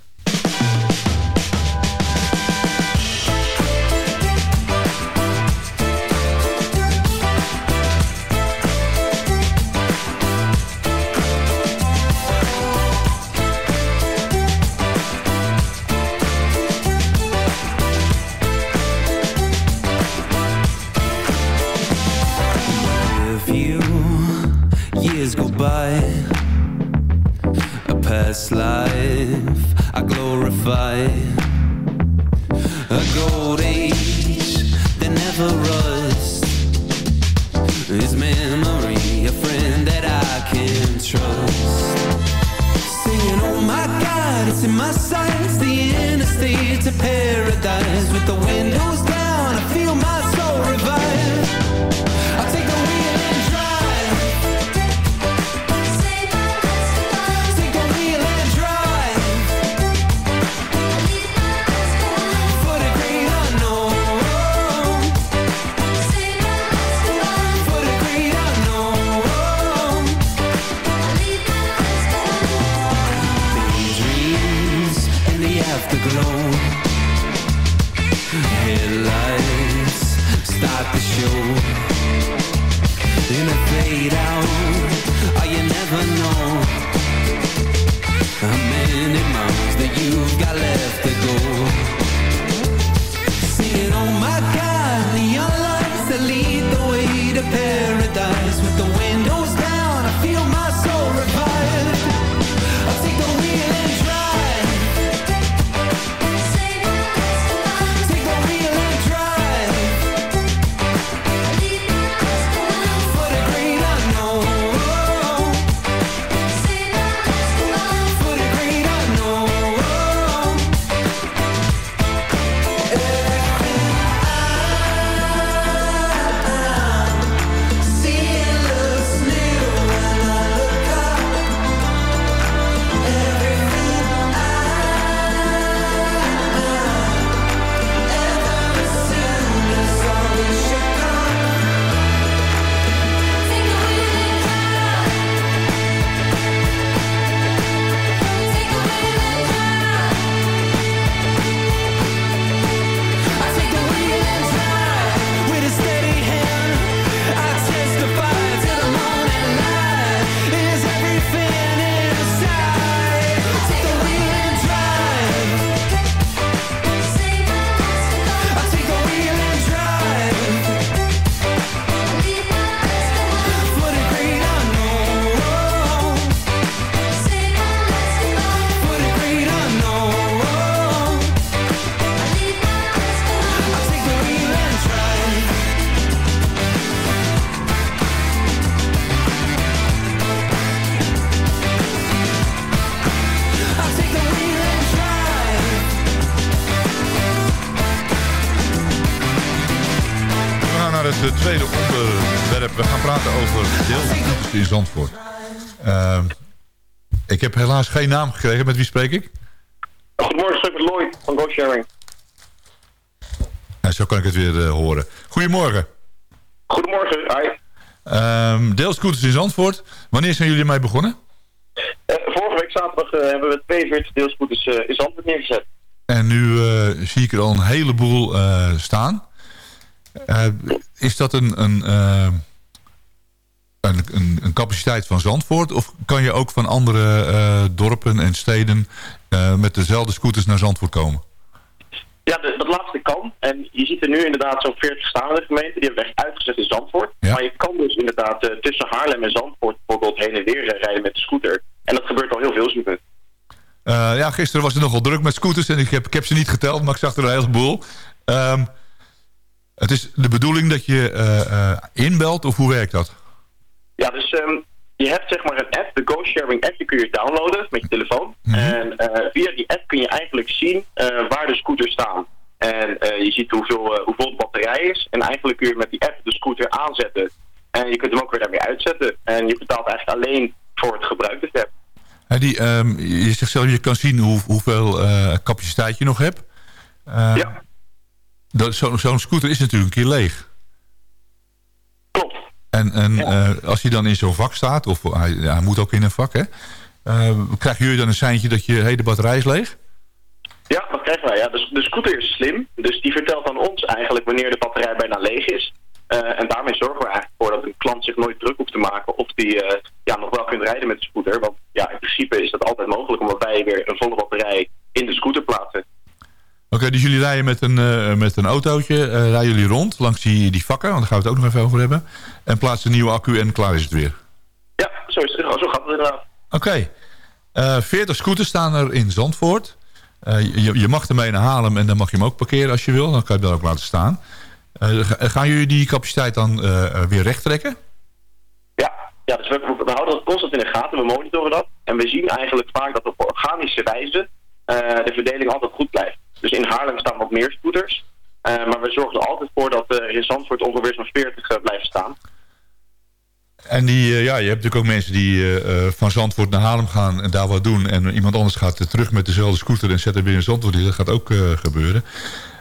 Past life I glorify, a gold age that never rusts. His memory, a friend that I can trust. Singing, oh my God, it's in my sights, the interstate to paradise with the windows down. Heb helaas geen naam gekregen. Met wie spreek ik? Goedemorgen, ik Lloyd van GoSharing. En zo kan ik het weer eh, horen. Goedemorgen. Goedemorgen, hi. Ehm deelscooters in Zandvoort. Wanneer zijn jullie ermee begonnen? Eh, vorige week zaterdag eh, hebben we 42 deelscooters in Zandvoort neergezet. En nu zie ik er al een heleboel staan. Is dat een, een, een, een, een capaciteit van Zandvoort? Of kan je ook van andere eh, dorpen en steden eh, met dezelfde scooters naar Zandvoort komen? Ja, dat laatste kan. En je ziet er nu inderdaad zo'n 40 staan in de gemeente. Die hebben echt uitgezet in Zandvoort. Ja. Maar je kan dus inderdaad eh, tussen Haarlem en Zandvoort bijvoorbeeld heen en weer rijden met de scooter. En dat gebeurt al heel veel. Eh, ja, gisteren was het nogal druk met scooters en ik heb, ik heb ze niet geteld, maar ik zag er een heleboel. Ehm het is de bedoeling dat je inbelt of hoe werkt dat? Ja, dus ehm, je hebt zeg maar een app, de GoSharing app, die kun je downloaden met je telefoon. En eh, via die app kun je eigenlijk zien eh, waar de scooters staan. En eh, je ziet hoeveel, hoeveel de batterij is. En eigenlijk kun je met die app de scooter aanzetten. En je kunt hem ook weer daarmee uitzetten. En je betaalt eigenlijk alleen voor het gebruik dus app. Die, ehm, je zegt zelf, je kan zien hoe, hoeveel capaciteit je nog hebt. Eh, Ja. dat- zo- zo'n scooter is natuurlijk een keer leeg. En, en eh, als hij dan in zo'n vak staat, of hij, ja, hij moet ook in een vak, hè? eh, krijgen jullie dan een seintje dat je hele batterij is leeg? Ja, dat krijgen wij. Ja. Dus de scooter is slim. Dus die vertelt aan ons eigenlijk wanneer de batterij bijna leeg is. Eh, en daarmee zorgen we eigenlijk voor dat een klant zich nooit druk hoeft te maken of die eh, ja, nog wel kunt rijden met de scooter. Want ja, in principe is dat altijd mogelijk omdat wij weer een volle batterij in de scooter plaatsen. Oké, dus jullie rijden met een, eh, met een autootje, eh, rijden jullie rond langs die, die vakken, want daar gaan we het ook nog even over hebben. En plaatsen een nieuwe accu en klaar is het weer. Ja, zo, is het, zo gaat het inderdaad. Oké, Eh 40 scooters staan er in Zandvoort. Je, je mag ermee naar Haarlem en dan mag je hem ook parkeren als je wil. Dan kan je dan ook laten staan. Ga- gaan jullie die capaciteit dan weer recht trekken? Ja, ja dus we, we houden dat constant in de gaten, we monitoren dat. En we zien eigenlijk vaak dat op organische wijze de verdeling altijd goed blijft. Dus in Haarlem staan wat meer scooters. Eh, maar we zorgen er altijd voor dat er in Zandvoort ongeveer zo'n 40 eh, blijven staan. En die, eh, ja, je hebt natuurlijk ook mensen die eh, eh, van Zandvoort naar Haarlem gaan en daar wat doen. En iemand anders gaat eh, terug met dezelfde scooter en zet hem weer in Zandvoort in. Dat gaat ook eh, gebeuren.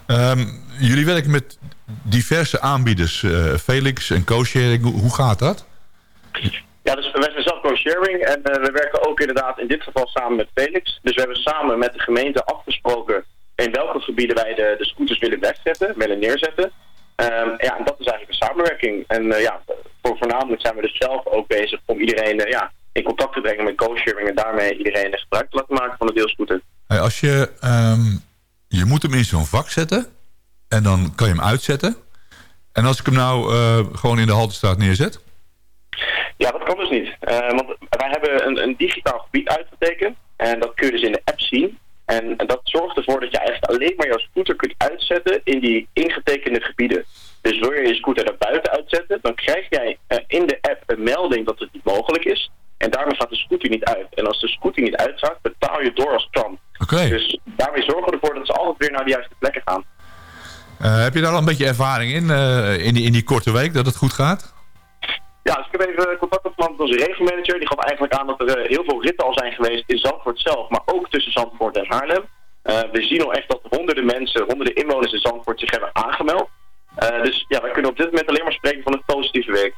Ehm, jullie werken met diverse aanbieders. eh, Felix en co-sharing. Hoe, gaat dat? Ja, dus wij zijn zelf co-sharing en eh, we werken ook inderdaad in dit geval samen met Felix. Dus we hebben samen met de gemeente afgesproken in welke gebieden wij de, de scooters willen wegzetten, willen neerzetten. Ehm, ja, en dat is eigenlijk een samenwerking. En eh, ja, voor, voornamelijk zijn we dus zelf ook bezig om iedereen eh, ja, in contact te brengen met co-sharing en daarmee iedereen gebruik te laten maken van de deelscooter. Hey, als je, ehm, je moet hem in zo'n vak zetten en dan kan je hem uitzetten. En als ik hem nou eh, gewoon in de haltestraat neerzet? Ja, dat kan dus niet. Eh, want wij hebben een, een digitaal gebied uitgetekend. En dat kun je dus in de app zien. En, en dat zorgt ervoor dat je eigenlijk alleen maar jouw scooter kunt uitzetten in die ingetekende gebieden. Dus wil je je scooter daar buiten uitzetten, dan krijg jij eh, in de app een melding dat het niet mogelijk is. En daarmee gaat de scooter niet uit. En als de scooter niet uitgaat, betaal je door als klant. Oké. Dus daarmee zorgen we ervoor dat ze altijd weer naar de juiste plekken gaan. Eh, heb je daar al een beetje ervaring in, eh, in, die, in die korte week, dat het goed gaat? Ja, dus ik heb even contact opgenomen met onze regelmanager. Die gaf eigenlijk aan dat er eh, heel veel ritten al zijn geweest in Zandvoort zelf, maar ook tussen Zandvoort en Haarlem. Eh, we zien al echt dat honderden mensen, honderden inwoners in Zandvoort zich hebben aangemeld. Eh, dus ja, wij kunnen op dit moment alleen maar spreken van een positieve week.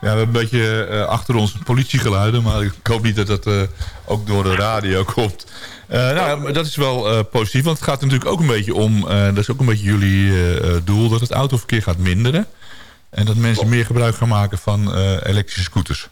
Ja, we hebben een beetje achter ons politiegeluiden, maar ik hoop niet dat dat ook door de radio komt. Eh, nou, dat is wel positief, want het gaat natuurlijk ook een beetje om, dat is ook een beetje jullie doel, dat het autoverkeer gaat minderen. En dat mensen meer gebruik gaan maken van eh, elektrische scooters.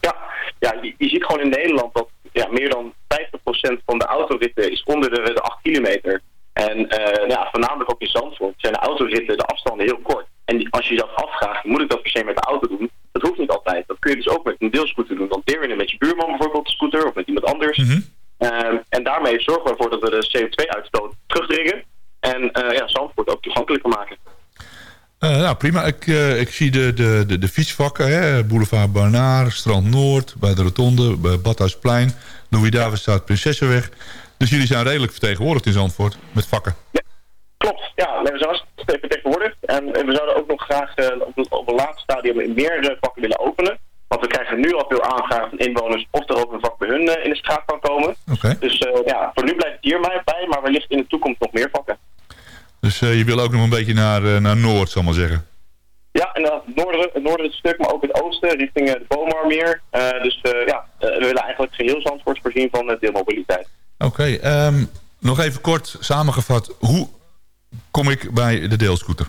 Ja, ja je, ziet gewoon in Nederland dat ja, meer dan 50% van de autoritten is onder de, de 8 kilometer. En eh, ja, voornamelijk ook in Zandvoort zijn de autoritten, de afstanden heel kort. En als je jezelf afvraagt, moet ik dat per se met de auto doen? Dat hoeft niet altijd. Dat kun je dus ook met een deelscooter doen. Dan deel je hem met je buurman bijvoorbeeld, de scooter, of met iemand anders. Ehm, en daarmee zorgen we ervoor dat we de CO2-uitstoot terugdringen. En eh, ja, Zandvoort ook toegankelijker maken. Eh, nou, prima. Ik, eh, ik zie de, de, de, de fietsvakken. Hè? Boulevard Barnaar, Strand Noord, bij de Rotonde, bij Badhuisplein, Louis Davidstraat, Prinsessenweg. Dus jullie zijn redelijk vertegenwoordigd in Zandvoort met vakken. Klopt, ja, we zijn hartstikke vertegenwoordigd. En, en we zouden ook nog graag eh, op, een- op een later stadium in meer eh, vakken willen openen. Want we krijgen nu al veel aanvragen van inwoners of er ook een vak bij hun in de straat kan komen. Oké. Dus ja, voor nu blijft het hier maar bij, maar wellicht in de toekomst nog meer vakken. Dus je wil ook nog een beetje naar, naar Noord, zal ik maar zeggen. Ja, en dan het noorden, het noorden het stuk, maar ook het oosten richting eh, de Bomarmeer. Eh dus eh, ja, eh, we willen eigenlijk geheel Zandvoort voorzien van eh, deelmobiliteit. Oké, ehm, nog even kort samengevat. Hoe kom ik bij de deelscooter?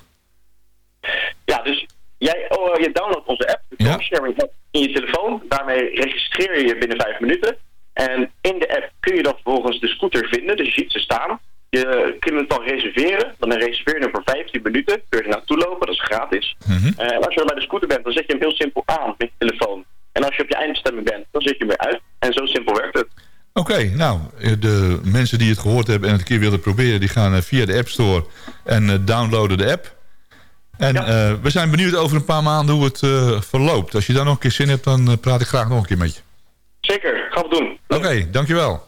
Ja, dus jij, oh, eh, je downloadt onze app, de Ja. Sharing app, in je telefoon. Daarmee registreer je je binnen vijf minuten. En in de app kun je dan vervolgens de scooter vinden, dus je ziet ze staan. Je kunt het dan reserveren. Dan reserveer je hem voor 15 minuten. Kun je er naartoe lopen, dat is gratis. Eh, en als je dan bij de scooter bent, dan zet je hem heel simpel aan met je telefoon. En als je op je eindbestemming bent, dan zet je hem weer uit. En zo simpel werkt het. Nou, eh, de mensen die het gehoord hebben en het een keer willen proberen... die gaan eh, via de App Store en eh, downloaden de app. En we zijn benieuwd over een paar maanden hoe het verloopt. Als je daar nog een keer zin hebt, dan praat ik graag nog een keer met je. Zeker, gaan we doen. Oké, dankjewel.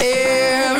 Her,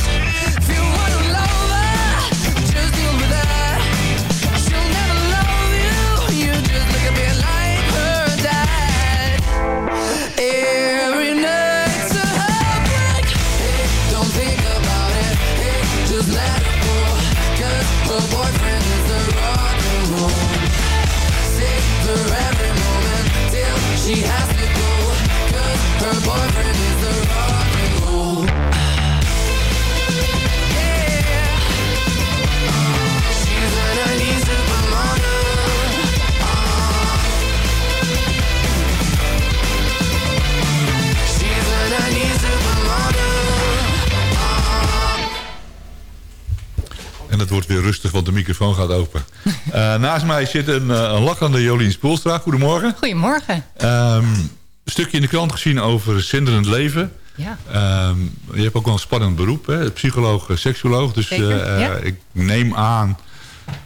She has to go. 'Cause her boyfriend is the rock and roll. Yeah. She's a 90s supermodel. She's a 90s supermodel. En het wordt weer rustig, want de microfoon gaat open. Eh, naast mij zit een, eh, een lachende Jolien Spoelstra. Goedemorgen. Goedemorgen. Ehm, een stukje in de krant gezien over zinderend leven. Ja. Ehm, je hebt ook wel een spannend beroep, hè? psycholoog, eh, seksuoloog. Dus Zeker, ja. ik neem aan,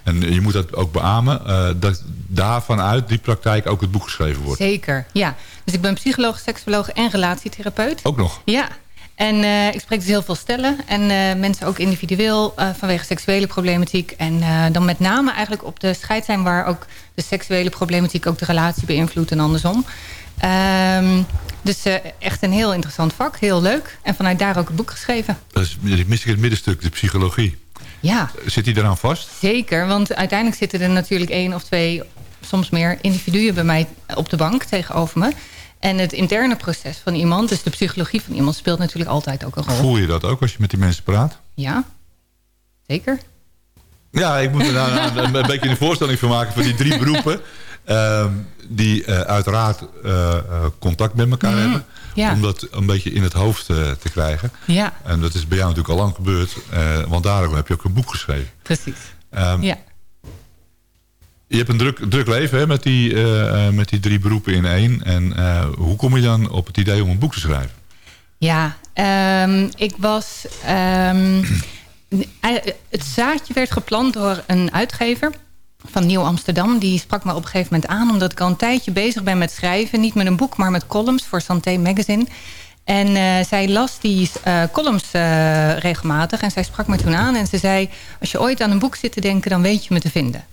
en je moet dat ook beamen... dat daarvan uit die praktijk ook het boek geschreven wordt. Zeker, ja. Dus ik ben psycholoog, seksoloog en relatietherapeut. Ook nog? Ja. En eh, ik spreek dus heel veel stellen. En eh, mensen ook individueel eh, vanwege seksuele problematiek. En dan met name eigenlijk op de scheidslijn... waar ook de seksuele problematiek ook de relatie beïnvloedt en andersom. Ehm, dus echt een heel interessant vak. Heel leuk. En vanuit daar ook het boek geschreven. Mis ik het middenstuk, de psychologie. Ja, Zit die eraan vast? Zeker, want uiteindelijk zitten er natuurlijk één of twee, soms meer individuen bij mij op de bank tegenover me. En het interne proces van iemand, dus de psychologie van iemand, speelt natuurlijk altijd ook een rol. Voel je dat ook als je met die mensen praat? Ja, zeker. Ja, ik moet er daar een, een beetje een voorstelling van maken van die drie beroepen. ehm, die eh, uiteraard eh, eh, contact met elkaar Mhm, hebben. ja. Om dat een beetje in het hoofd eh, te krijgen. Ja, En dat is bij jou natuurlijk al lang gebeurd. eh, want daarom heb je ook een boek geschreven. precies. Ehm, Ja. Je hebt een druk, druk leven hè, met, die, eh, eh, met die drie beroepen in één. En eh, hoe kom je dan op het idee om een boek te schrijven? Ja, ehm, ik was... ehm, eh, het zaadje werd geplant door een uitgever van Nieuw Amsterdam. Die sprak me op een gegeven moment aan... omdat ik al een tijdje bezig ben met schrijven. Niet met een boek, maar met columns voor Santé Magazine. En zij las die columns regelmatig. En zij sprak me toen aan en ze zei... als je ooit aan een boek zit te denken, dan weet je me te vinden.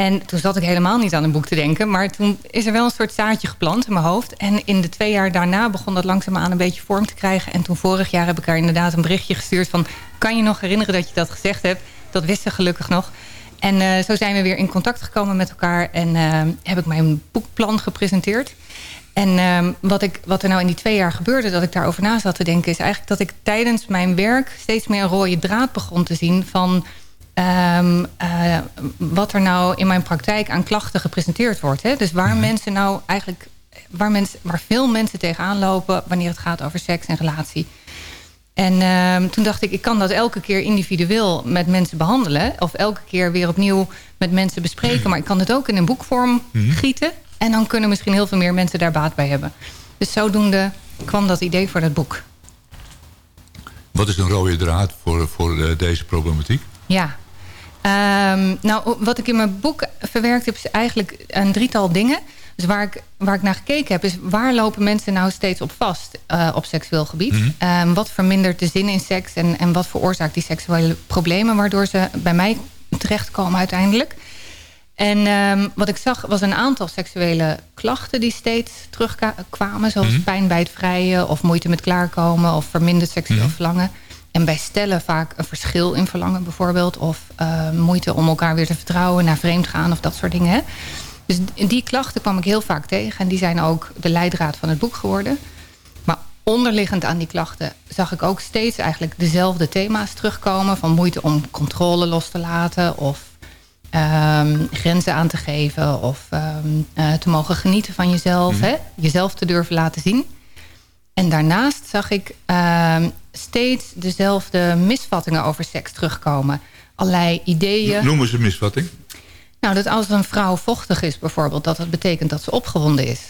En toen zat ik helemaal niet aan een boek te denken. Maar toen is er wel een soort zaadje geplant in mijn hoofd. En in de twee jaar daarna begon dat langzaamaan een beetje vorm te krijgen. En toen vorig jaar heb ik haar inderdaad een berichtje gestuurd van... kan je nog herinneren dat je dat gezegd hebt? Dat wist ze gelukkig nog. En eh, zo zijn we weer in contact gekomen met elkaar. En eh, heb ik mijn boekplan gepresenteerd. En ehm, wat, ik, wat er nou in die twee jaar gebeurde, dat ik daarover na zat te denken... is eigenlijk dat ik tijdens mijn werk steeds meer een rode draad begon te zien... van ehm, eh, wat er nou in mijn praktijk aan klachten gepresenteerd wordt. Hè? Dus waar mensen nou eigenlijk... Waar, mensen, waar veel mensen tegenaan lopen wanneer het gaat over seks en relatie. En ehm, toen dacht ik, ik kan dat elke keer individueel met mensen behandelen. Of elke keer weer opnieuw met mensen bespreken. Maar ik kan het ook in een boekvorm gieten. En dan kunnen misschien heel veel meer mensen daar baat bij hebben. Dus zodoende kwam dat idee voor dat boek. Wat is een rode draad voor, voor eh, deze problematiek? Ja, Ehm, nou, wat ik in mijn boek verwerkt heb... is eigenlijk een drietal dingen. Dus waar ik, waar ik naar gekeken heb... is waar lopen mensen nou steeds op vast eh, op seksueel gebied? Mhm. Ehm, wat vermindert de zin in seks... En, en wat veroorzaakt die seksuele problemen... waardoor ze bij mij terechtkomen uiteindelijk... En ehm, wat ik zag was een aantal seksuele klachten die steeds terugkwamen. Zoals Mhm. pijn bij het vrijen of moeite met klaarkomen of verminderd seksueel Mhm. verlangen. En bij stellen vaak een verschil in verlangen bijvoorbeeld. Of eh, moeite om elkaar weer te vertrouwen, naar vreemd gaan of dat soort dingen. Hè? Dus die- klachten kwam ik heel vaak tegen. En die zijn ook de leidraad van het boek geworden. Maar onderliggend aan die klachten zag ik ook steeds eigenlijk dezelfde thema's terugkomen. Van moeite om controle los te laten of ehm, grenzen aan te geven. Of ehm, eh, te mogen genieten van jezelf. Mhm. Hè? Jezelf te durven laten zien. En daarnaast zag ik ehm, steeds dezelfde misvattingen over seks terugkomen. Allerlei ideeën. Noemen ze misvatting? Nou, dat als een vrouw vochtig is bijvoorbeeld... dat dat betekent dat ze opgewonden is.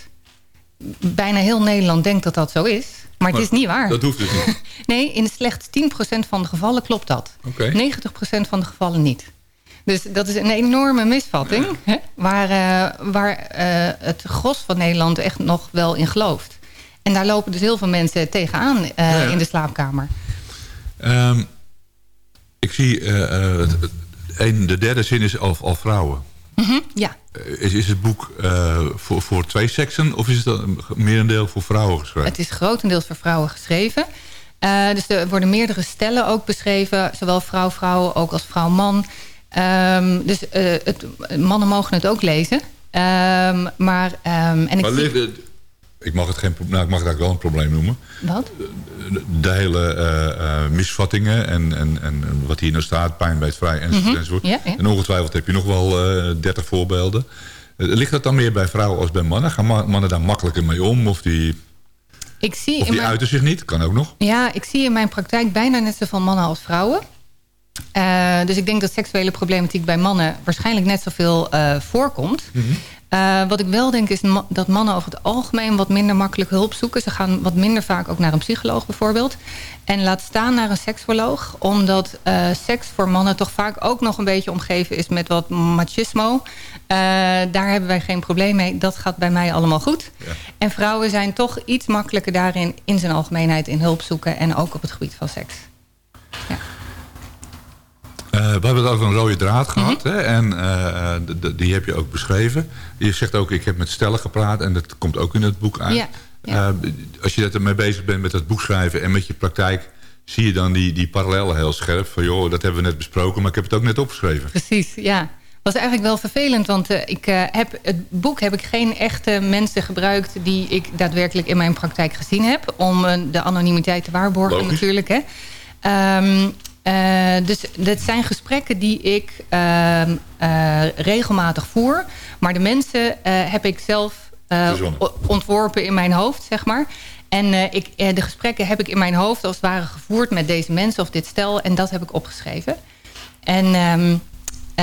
Bijna heel Nederland denkt dat dat zo is. Maar het is niet waar. Dat hoeft dus niet. Nee, in slechts 10% van de gevallen klopt dat. Oké. 90% van de gevallen niet. Dus dat is een enorme misvatting... Hè, waar, eh, waar eh, het gros van Nederland echt nog wel in gelooft. En daar lopen dus heel veel mensen tegenaan eh, Ja, ja. in de slaapkamer. Ehm, ik zie, eh, eh, een, de derde zin is al, al vrouwen. Mhm, ja, Eh, Is, is het boek eh, voor, voor twee seksen of is het een merendeel voor vrouwen geschreven? Het is grotendeels voor vrouwen geschreven. Eh, dus er worden meerdere stellen ook beschreven. Zowel vrouw-vrouw, ook als vrouw-man. Ehm, dus eh, het, mannen mogen het ook lezen. Ehm, maar, ehm, en ik Maar zie- ik mag het geen, nou, ik mag het eigenlijk wel een probleem noemen. Wat? De hele eh, eh, misvattingen en, en, en wat hier nou staat, pijn bij het vrij enzovoort. Ja, ja. En ongetwijfeld heb je nog wel eh 30 voorbeelden. Eh, ligt dat dan meer bij vrouwen als bij mannen? Gaan ma- mannen daar makkelijker mee om? Of die, Ik zie, of die mijn, uiten zich niet? Kan ook nog. ja, ik zie in mijn praktijk bijna net zoveel mannen als vrouwen. Dus ik denk dat seksuele problematiek bij mannen waarschijnlijk net zoveel voorkomt. Eh, wat ik wel denk is dat mannen over het algemeen wat minder makkelijk hulp zoeken. Ze gaan wat minder vaak ook naar een psycholoog bijvoorbeeld. En laat staan naar een seksoloog. Omdat eh, seks voor mannen toch vaak ook nog een beetje omgeven is met wat machismo. Eh, daar hebben wij geen probleem mee. Dat gaat bij mij allemaal goed. En vrouwen zijn toch iets makkelijker daarin in zijn algemeenheid in hulp zoeken. En ook op het gebied van seks. Eh, we hebben het over een rode draad Mhm. gehad. hè? En eh, die heb je ook beschreven. Je zegt ook, ik heb met stellen gepraat. En dat komt ook in het boek uit. Ja, ja. Eh, als je ermee bezig bent met het boek schrijven en met je praktijk... zie je dan die, die parallellen heel scherp. Van joh, dat hebben we net besproken, maar ik heb het ook net opgeschreven. Precies, ja. was eigenlijk wel vervelend, want eh, ik, eh, heb, het boek heb ik geen echte mensen gebruikt... die ik daadwerkelijk in mijn praktijk gezien heb... om eh, de anonimiteit te waarborgen Logisch. natuurlijk. Hè. Ehm, eh, dus dat zijn gesprekken die ik ehm, eh, regelmatig voer. Maar de mensen eh, heb ik zelf ontworpen in mijn hoofd, zeg maar. En ik, de gesprekken heb ik in mijn hoofd als het ware gevoerd met deze mensen of dit stel. En dat heb ik opgeschreven. En ehm,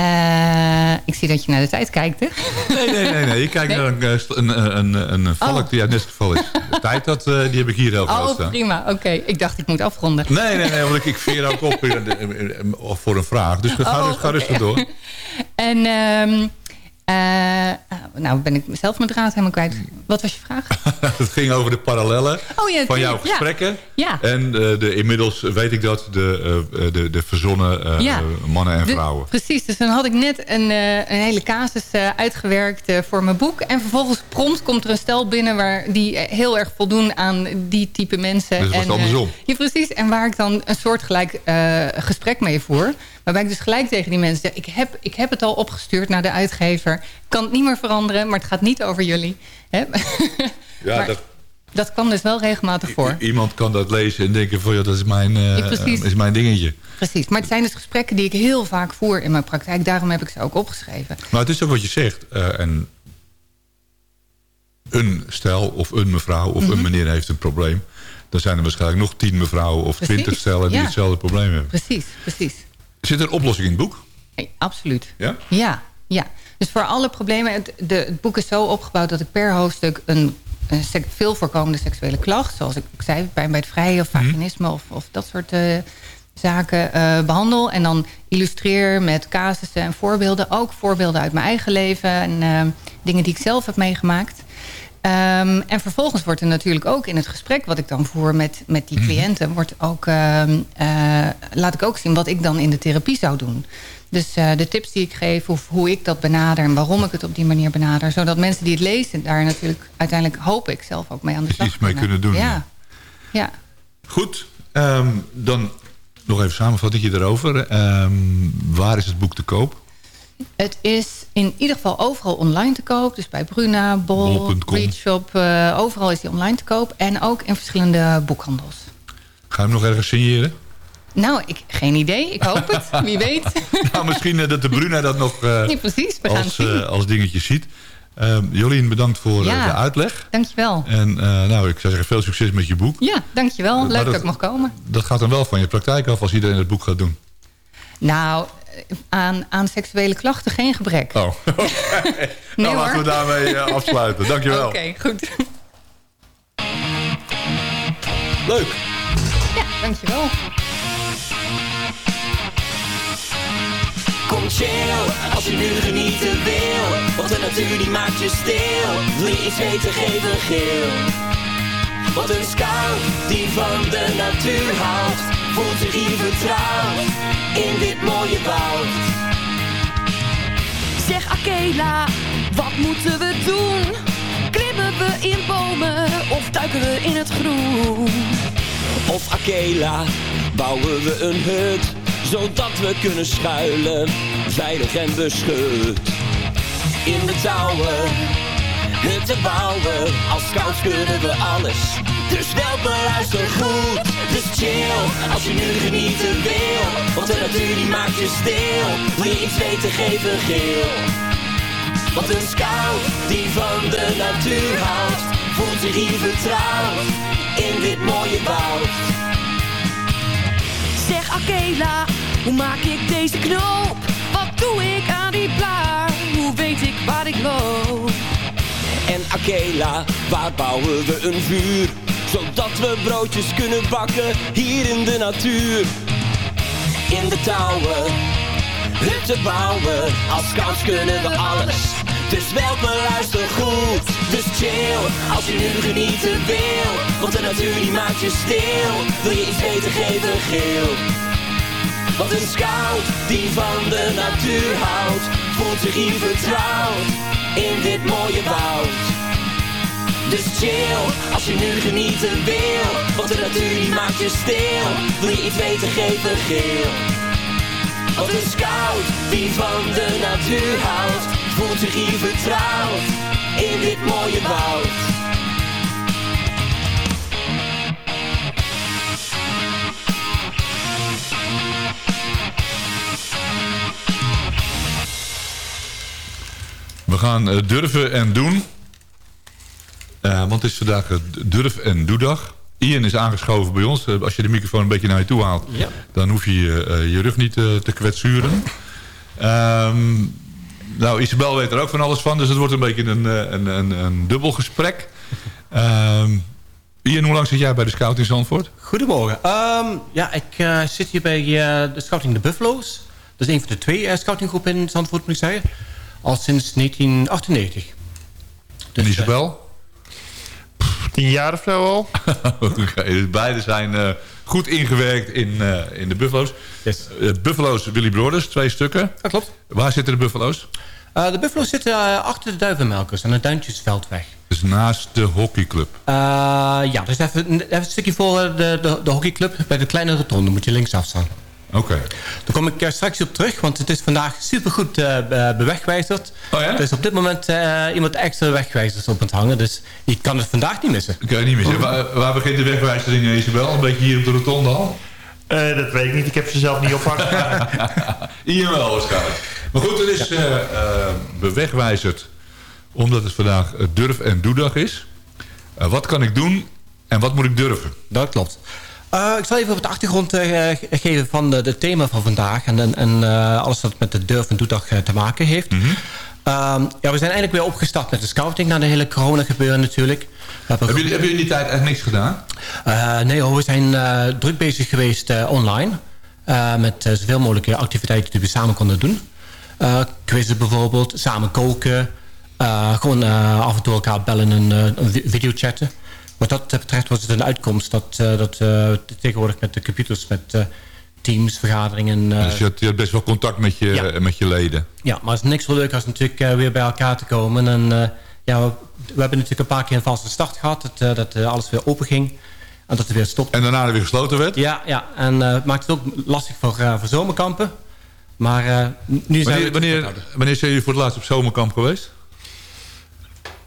eh, ik zie dat je naar de tijd kijkt, hè? Nee, nee, nee. nee. Je kijkt naar een, eh, st- een, een, een, een valk Oh. die uit geval is. De tijd, dat, eh, die heb ik hier heel groot Oh, staan. prima. Oké, ik dacht ik moet afronden. Nee, nee, nee, want ik, ik veer ook op eh, eh, eh, voor een vraag. Dus ga, Oh, rust- ga oké. rustig door. En ehm, eh, nou ben ik mezelf mijn draad helemaal kwijt. Wat was je vraag? Het ging over de parallellen Oh, ja, van jouw ja. gesprekken. Ja. En eh, de, inmiddels weet ik dat de, eh, de, de verzonnen eh, mannen en De- vrouwen. precies, dus dan had ik net een, eh, een hele casus eh, uitgewerkt eh, voor mijn boek. En vervolgens prompt komt er een stel binnen... waar die eh, heel erg voldoen aan die type mensen. Dus het was en, eh, andersom. ja, precies. En waar ik dan een soortgelijk eh gesprek mee voer. Waarbij ik dus gelijk tegen die mensen zeg... Ik heb, ik heb het al opgestuurd naar de uitgever. Ik kan het niet meer veranderen, maar het gaat niet over jullie. Hè? Ja, maar- dat, dat kwam dus wel regelmatig voor. i- iemand kan dat lezen en denken van ja, dat is mijn, eh, precies. is mijn dingetje. Precies, maar het zijn dus gesprekken die ik heel vaak voer in mijn praktijk. Daarom heb ik ze ook opgeschreven. Maar het is ook wat je zegt. eh, en een stel of een mevrouw of Mhm. een meneer heeft een probleem. Dan zijn er waarschijnlijk nog tien mevrouwen of Precies, twintig stellen die ja. hetzelfde probleem hebben. Precies, precies. Zit er een oplossing in het boek? Nee, absoluut. Ja? Ja, ja. Dus voor alle problemen... Het, de, het boek is zo opgebouwd dat ik per hoofdstuk... een, een sek- veel voorkomende seksuele klacht... zoals ik, ik zei, pijn bij het vrije of vaginisme... of, of dat soort eh, zaken eh, behandel. En dan illustreer met casussen en voorbeelden. Ook voorbeelden uit mijn eigen leven. En eh, dingen die ik zelf heb meegemaakt. Ehm, en vervolgens wordt er natuurlijk ook in het gesprek wat ik dan voer met, met die cliënten... Wordt ook, ehm, eh, laat ik ook zien wat ik dan in de therapie zou doen. Dus eh, de tips die ik geef of hoe ik dat benader... en waarom ik het op die manier benader. Zodat mensen die het lezen daar natuurlijk uiteindelijk hoop ik zelf ook mee aan de slag Iets mee kunnen doen. Ja, ja. Goed, ehm, dan nog even samenvatting erover. Waar is het boek te koop? Het is in ieder geval overal online te koop. Dus bij Bruna, Bol. Readshop. eh, overal is die online te koop. En ook in verschillende boekhandels. Ga je hem nog ergens signeren? Nou, ik, geen idee. Ik hoop het. Wie weet. nou, misschien eh, dat de Bruna dat nog eh, precies. We gaan als, zien. als dingetje ziet. Ehm, Jolien, bedankt voor Ja. de uitleg. Dankjewel. En nou, ik zou zeggen, veel succes met je boek. Ja, dankjewel. Leuk dat, dat- ik mag komen. Dat gaat dan wel van je praktijk af als iedereen het boek gaat doen. Nou, aan, aan seksuele klachten geen gebrek. Oh. Nee nou, hoor. laten we daarmee eh, afsluiten. Dankjewel. Oké, goed. Leuk. Ja, dankjewel. Kom chill, als je nu genieten wil Want de natuur die maakt je stil Wil je iets weten, geef een geel Want een scout die van de natuur houdt Voelt zich hier vertrouwd In dit mooie woud Zeg Akela, wat moeten we doen? Klimmen we in bomen of duiken we in het groen? Of Akela, bouwen we een hut Zodat we kunnen schuilen Veilig en beschut In de touwen Hutten bouwen Als scouts kunnen we alles Dus wel beluister goed Dus chill Als je nu genieten wil Want de natuur die maakt je stil Wil je iets weten geef een geel Want een scout die van de natuur houdt Voelt zich hier vertrouwd In dit mooie woud Zeg Akela, hoe maak ik deze knoop? Wat doe ik aan die blaar? Hoe weet ik waar ik loop? En Akela, waar bouwen we een vuur? Zodat we broodjes kunnen bakken hier in de natuur. In de touwen, hutten bouwen, als scouts kunnen we alles. Dus wel beluister goed, dus chill, als je nu genieten wil. Want de natuur die maakt je stil, wil je iets weten geef geel. Want een scout die van de natuur houdt, voelt zich hier vertrouwd in dit mooie woud. Dus chill, als je nu genieten wil, want de natuur die maakt je stil. Wil je iets weten, geef een geel. Want een scout die van de natuur houdt, voelt zich hier vertrouwd in dit mooie woud. We gaan eh, durven en doen. Eh, want het is vandaag eh, durf en doedag. Ian is aangeschoven bij ons. Eh, als je de microfoon een beetje naar je toe haalt... Ja. dan hoef je je rug niet te kwetsuren. Ehm, nou, Isabel weet er ook van alles van. Dus het wordt een beetje een, eh, een, een, een dubbel gesprek. Ehm, Ian, hoe lang zit jij bij de Scout in Zandvoort? Goedemorgen. Ehm, ja, ik eh, zit hier bij eh, de Scouting de Buffalo's. Dat is een van de twee uh, scoutinggroepen in Zandvoort, moet ik zeggen. Al sinds 1998. en Isabel? Tien jaar of zo al. Oké, dus beide zijn uh, goed ingewerkt in, uh, in de Buffalo's. Yes. Uh, Buffalo's Willy Broders, twee stukken. Dat klopt. Waar zitten de Buffalo's? Uh, de Buffalo's zitten achter de Duivenmelkers aan de Duintjesveldweg. Dus naast de hockeyclub? ja, dus even, even een stukje voor de, de, de hockeyclub. Bij de kleine rotonde moet je linksaf staan. Oké. Okay. Daar kom ik uh, straks op terug, want het is vandaag supergoed uh, bewegwijzerd. Oh ja? Er is op dit moment uh, iemand extra wegwijzers op het hangen, dus je kan het vandaag niet missen. Kan je niet missen. Waar, waar, begint de wegwijzer in Isabel? Een beetje hier op de rotonde al? Uh, dat weet ik niet, ik heb ze zelf niet ophangen. hier wel waarschijnlijk. Maar goed, het is ja. bewegwijzerd omdat het vandaag durf- en doedag is. wat kan ik doen en wat moet ik durven? Dat klopt. Uh, ik zal even op de achtergrond uh, geven van het de thema van vandaag. En, en uh, alles wat met de durf- en doedag te maken heeft. Mhm. Mm -hmm. ja, we zijn eigenlijk weer opgestart met de scouting... na de hele corona gebeuren natuurlijk. Hebben jullie, hebben jullie in die tijd echt niks gedaan? nee hoor, we zijn druk bezig geweest online. Eh, met eh, zoveel mogelijke activiteiten die we samen konden doen. Quizzen bijvoorbeeld, samen koken. Gewoon af en toe elkaar bellen en een video chatten. Wat dat betreft was het een uitkomst dat, dat tegenwoordig met de computers... met teams, vergaderingen... dus je had, je had, best wel contact met je, ja. met je leden? Ja, maar het is niks zo leuk als natuurlijk weer bij elkaar te komen. En ja, we, we, hebben natuurlijk een paar keer een valse start gehad. Dat, dat alles weer open ging. En dat er weer stopte. En daarna weer gesloten werd? Ja, ja. en het maakt het ook lastig voor, voor zomerkampen. Maar uh, nu zijn wanneer, wanneer, wanneer zijn jullie voor het laatst op zomerkamp geweest?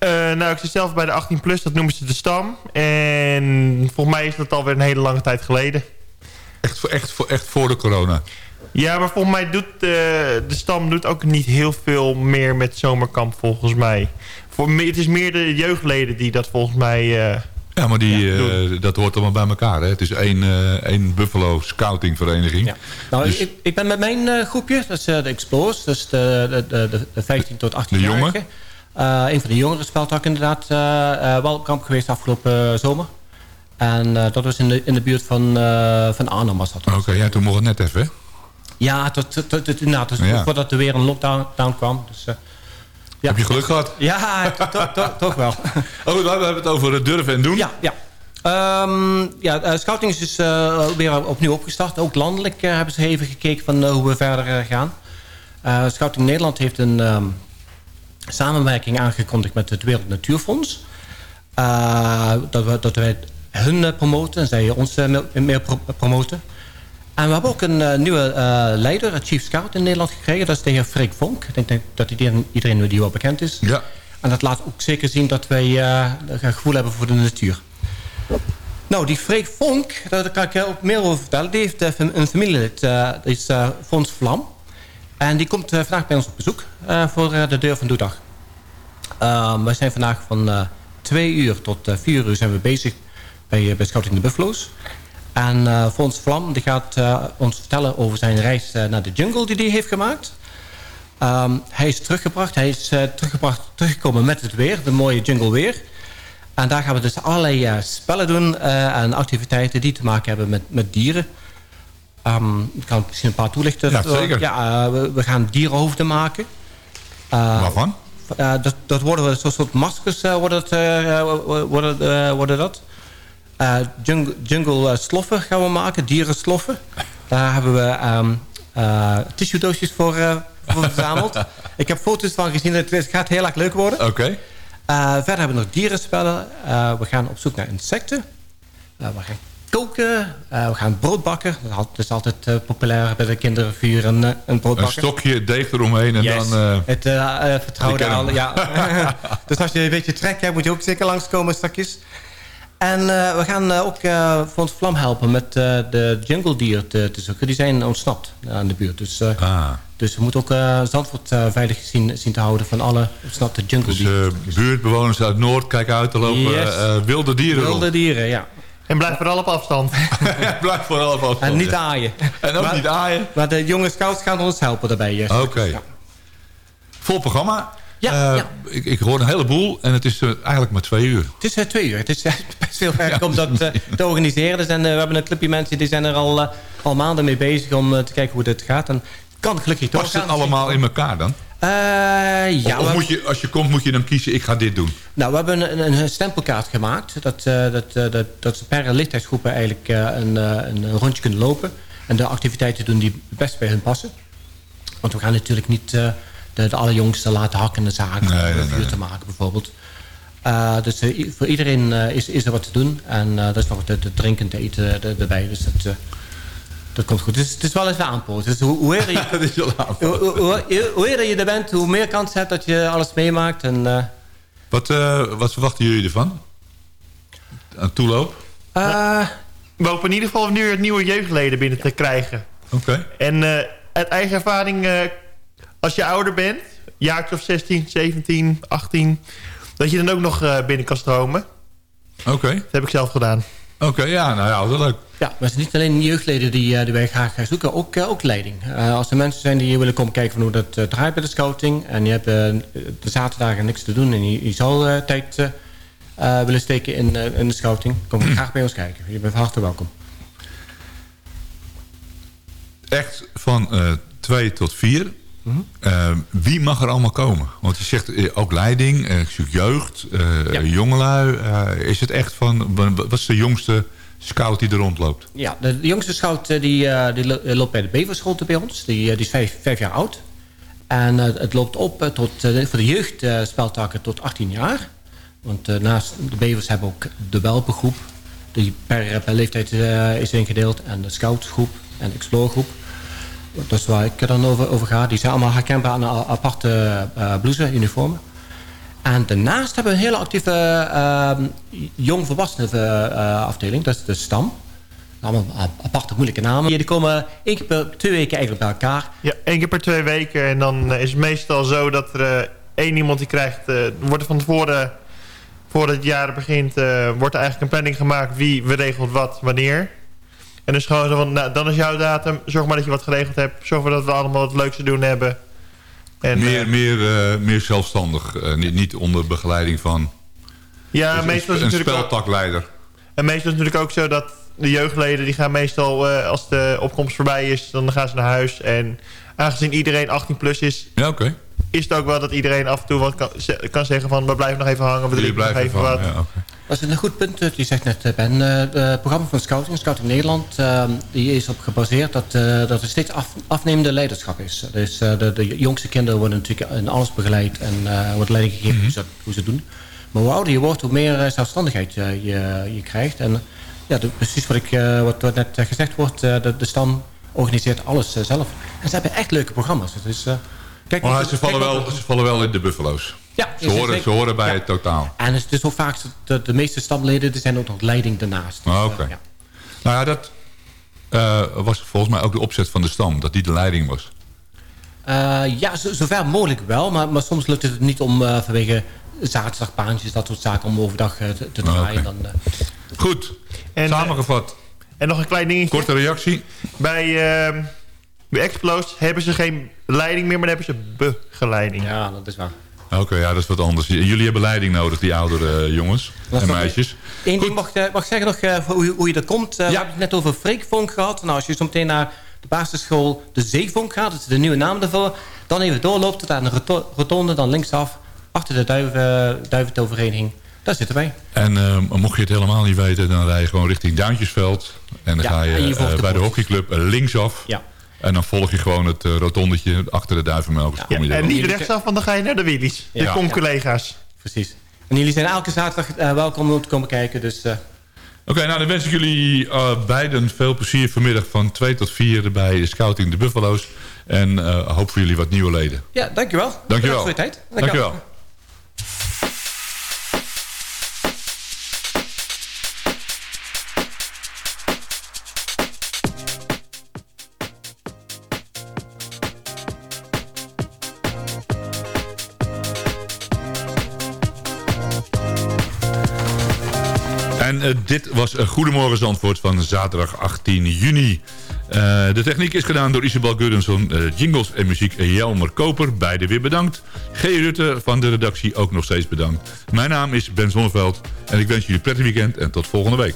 Uh, nou, ik zit zelf bij de 18 plus, dat noemen ze de stam. En volgens mij is dat alweer een hele lange tijd geleden. Echt, voor, echt, voor, echt voor de corona? Ja, maar volgens mij doet uh, de stam doet ook niet heel veel meer met zomerkamp volgens mij. Voor, het is meer de jeugdleden die dat volgens mij... Uh, ja, maar die, ja, dat hoort allemaal bij elkaar. Hè? Het is één, uh, één Buffalo Scouting vereniging. Ja. Nou, dus... ik, ik, ben met mijn uh, groepje, dat is uh, de Explorers. Dus de, de, de, de 15 tot 18 De jongen? Een van de jongeren speltak inderdaad wel op kamp geweest afgelopen zomer. En dat was in de, in de buurt van, van Arnhem was dat. Oké, okay, ja, toen mocht het net even, hè? Ja, tot, tot, tot, tot, nou, ja. voordat er weer een lockdown down kwam. Dus, ja. Heb je geluk gehad? Ja, toch wel. Oh, we hebben het over durven en doen. Ja, ja. Um, ja, uh, scouting is dus uh, weer opnieuw opgestart. Ook landelijk hebben ze even gekeken van hoe we verder gaan. scouting Nederland heeft een um, samenwerking aangekondigd met het Wereld Natuurfonds. dat, we, dat wij hun promoten en zij ons meer pro promoten. En we hebben ook een nieuwe leider, een chief scout in Nederland gekregen. Dat is de heer Freek Vonk. Ik denk dat iedereen, iedereen die wel bekend is. Ja. En dat laat ook zeker zien dat wij een gevoel hebben voor de natuur. Nou, die Freek Vonk, daar kan ik ook meer over vertellen. Die heeft een familielid, uh, dat is uh, Fons Vlam. En die komt uh, vandaag bij ons op bezoek voor de deur van Doedag. Ehm, we zijn vandaag van twee uur tot vier uur zijn we bezig bij, bij Scouting de Buffalo's. En Fons Vlam die gaat ons vertellen over zijn reis naar de jungle die hij heeft gemaakt. Um, hij is teruggebracht, hij is teruggebracht, teruggekomen met het weer, de mooie jungle weer. En daar gaan we dus allerlei spellen doen en activiteiten die te maken hebben met, met dieren. Um, ik kan misschien een paar toelichten. Ja, zeker. Ja, uh, we, we, gaan dierenhoofden maken. Waarvan? dat, dat worden zo'n soort maskers worden, het, worden, worden dat. jungle, jungle sloffen gaan we maken, dierensloffen. Daar hebben we um, tissue doosjes voor, voor verzameld. ik heb foto's van gezien, het gaat heel erg leuk worden. Oké. Uh, verder hebben we nog dierenspellen. We gaan op zoek naar insecten. We gaan koken. we gaan brood bakken. Dat is altijd populair bij de kinderen vuur en, en brood bakken. Een stokje, deeg eromheen en yes. dan... Het vertrouwde al, ja. dus als je een beetje trek hebt, moet je ook zeker langskomen straks. En we gaan ook voor ons vlam helpen met de jungle dier te, te, zoeken. Die zijn ontsnapt aan de buurt. Dus ah. Dus we moeten ook Zandvoort veilig zien, zien te houden van alle ontsnapte jungle dieren. Dus buurtbewoners uit Noord, kijk uit, er lopen yes. wilde dieren Wilde dieren, ja. En blijf vooral op afstand. blijf vooral op afstand. En niet aaien. En ook maar, niet aaien. Maar de jonge scouts gaan ons helpen daarbij. Oké. Okay. Ja. Vol programma. Ja, ja. Ik, ik, hoor een heleboel en het is eigenlijk maar twee uur. Het is twee uur. Het is best veel werk ja, om dat te organiseren. Dus en, we hebben een clubje mensen die zijn er al, al maanden mee bezig om te kijken hoe dit gaat. En kan gelukkig toch. Past het allemaal in elkaar dan? Uh, ja, of, of moet je, als je komt moet je dan kiezen, ik ga dit doen? Nou, we hebben een, een stempelkaart gemaakt. Dat, uh, dat, uh, dat, dat ze per lichtheidsgroepen eigenlijk een, een rondje kunnen lopen. En de activiteiten doen die best bij hun passen. Want we gaan natuurlijk niet de, de allerjongsten laten hakken en zagen. Nee, om nee, vuur nee. te maken bijvoorbeeld. dus voor iedereen is, is er wat te doen. En dat is nog te drinken, te eten erbij. Dus dat... Dat komt goed. Dus het is wel even aanpoten. Dus hoe, hoe, eerder je, dat is wel hoe, hoe, hoe, eerder je er bent, hoe meer kans hebt dat je alles meemaakt. En, uh... wat, uh, wat verwachten jullie ervan? Aan toeloop? Uh, we hopen in ieder geval nu het nieuwe jeugdleden binnen te krijgen. Oké. Okay. En uit eigen ervaring, als je ouder bent, jaartje of 16, 17, 18... dat je dan ook nog binnen kan stromen. Oké. Okay. Dat heb ik zelf gedaan. Oké, okay, ja, nou ja, dat is leuk. Ja, maar het is niet alleen jeugdleden die, uh, die wij graag gaan zoeken, ook, uh, ook leiding. Uh, als er mensen zijn die willen komen kijken van hoe dat draait bij de scouting... en je hebt de zaterdagen niks te doen en je, je zal tijd willen steken in, in de scouting... kom graag bij ons kijken. Je bent van harte welkom. echt van 2 tot 4. wie mag er allemaal komen? Want je zegt eh, ook leiding, eh, jeugd, eh, jongelui. Eh, is het echt van, wat is de jongste scout die er rondloopt? Ja, de, jongste scout eh, die, eh, die eh, loopt bij de Beverschool bij ons. Die, die is vijf, vijf jaar oud. En het loopt op tot, voor de jeugd eh, speltakken tot 18 jaar. Want naast de Bevers hebben ook de Welpengroep. Die per, leeftijd is ingedeeld. En de Scoutsgroep en de Exploregroep. Dat is waar ik dan over, over ga. Die zijn allemaal herkenbaar aan aparte eh blouse, uniformen. En daarnaast hebben we een hele actieve uh, jongvolwassenen uh, afdeling. Dat is de STAM. Allemaal aparte moeilijke namen. Die komen één keer per twee weken bij elkaar. Ja, één keer per twee weken. En dan is het meestal zo dat er uh, één iemand die krijgt... Uh, wordt er van tevoren, voordat het jaar begint... Wordt er eigenlijk een planning gemaakt wie we regelt wat, wanneer. En dus gewoon zo van, nou, dan is jouw datum. Zorg maar dat je wat geregeld hebt. Zorg maar dat we allemaal wat leuks te doen hebben. En, meer, meer, uh, meer zelfstandig. Uh, niet, niet, onder begeleiding van ja, dus meestal een, is een speltakleider. En meestal is het natuurlijk ook zo dat de jeugdleden... die gaan meestal, uh, als de opkomst voorbij is... dan gaan ze naar huis. En aangezien iedereen 18 plus is... Ja, okay. Is het ook wel dat iedereen af en toe wat kan, kan zeggen van... we blijven nog even hangen, we drinken nog even wat. Ja, okay. Dat is een goed punt. Je zegt net, Ben. Het programma van Scouting, Scouting Nederland... Uh, die is op gebaseerd dat, uh, dat er steeds af, afnemende leiderschap is. Dus uh, de, de, jongste kinderen worden natuurlijk in alles begeleid... en wordt leiding gegeven mm -hmm. hoe, ze, hoe ze doen. Maar hoe ouder je wordt, hoe meer zelfstandigheid je, je krijgt. En ja, de, precies wat, ik, wat, wat net gezegd wordt... de, de stam organiseert alles zelf. En ze hebben echt leuke programma's. Dus, kijk, maar ze, vallen wel, ze vallen wel in de buffalo's. Ja, ze, horen, ze horen bij ja. het totaal. En het is dus ook vaak de, de meeste stamleden er zijn ook nog leiding daarnaast. Dus, oh, Oké. Okay. Uh, ja. Nou ja, dat uh, was volgens mij ook de opzet van de stam. Dat die de leiding was. Uh, ja, zo, zover mogelijk wel. Maar, maar soms lukt het niet om vanwege zaterdagbaantjes, dat soort zaken, om overdag te, te draaien. Oh, okay. dan, Goed, en, samengevat. En nog een klein dingetje. Korte reactie. Bij, uh, bij Explodes hebben ze geen leiding meer, maar dan hebben ze begeleiding. Ja, dat is waar. Oké, okay, ja, dat is wat anders. Jullie hebben leiding nodig, die oudere uh, jongens en meisjes. Eén ding mag, uh, mag zeggen nog uh, hoe, hoe je dat komt. Ja. We hebben het net over Freekvonk gehad. Nou, als je zo meteen naar de basisschool de Zeevonk gaat... dat is de nieuwe naam daarvoor... dan even doorloopt tot aan de rotonde, dan linksaf... achter de duiven, duiventovereniging. Daar zitten wij. En mocht je het helemaal niet weten... dan rij je gewoon richting Duintjesveld. En dan ja, ga je, je bij de hockeyclub linksaf... Ja. En dan volg je gewoon het uh, rotondetje achter de duivenmelkers. Ja, ja, en niet rechtsaf, want dan ga je naar de Willys. De ja. collega's. Precies. En jullie zijn elke zaterdag uh, welkom om te komen kijken. Dus, uh... Oké, okay, nou dan wens ik jullie beiden veel plezier vanmiddag van 2 tot 4 bij de Scouting de Buffalo's. En hoop voor jullie wat nieuwe leden. Ja, dankjewel. Dankjewel. voor je tijd. Dankjewel. dankjewel. Dit was een Goedemorgen Zandvoort van zaterdag 18 juni. Uh, de techniek is gedaan door Isabel Gudensson. Jingles en muziek Jelmer Koper, beide weer bedankt. G. Rutte van de redactie ook nog steeds bedankt. Mijn naam is Ben Zonneveld en ik wens jullie een prettig weekend en tot volgende week.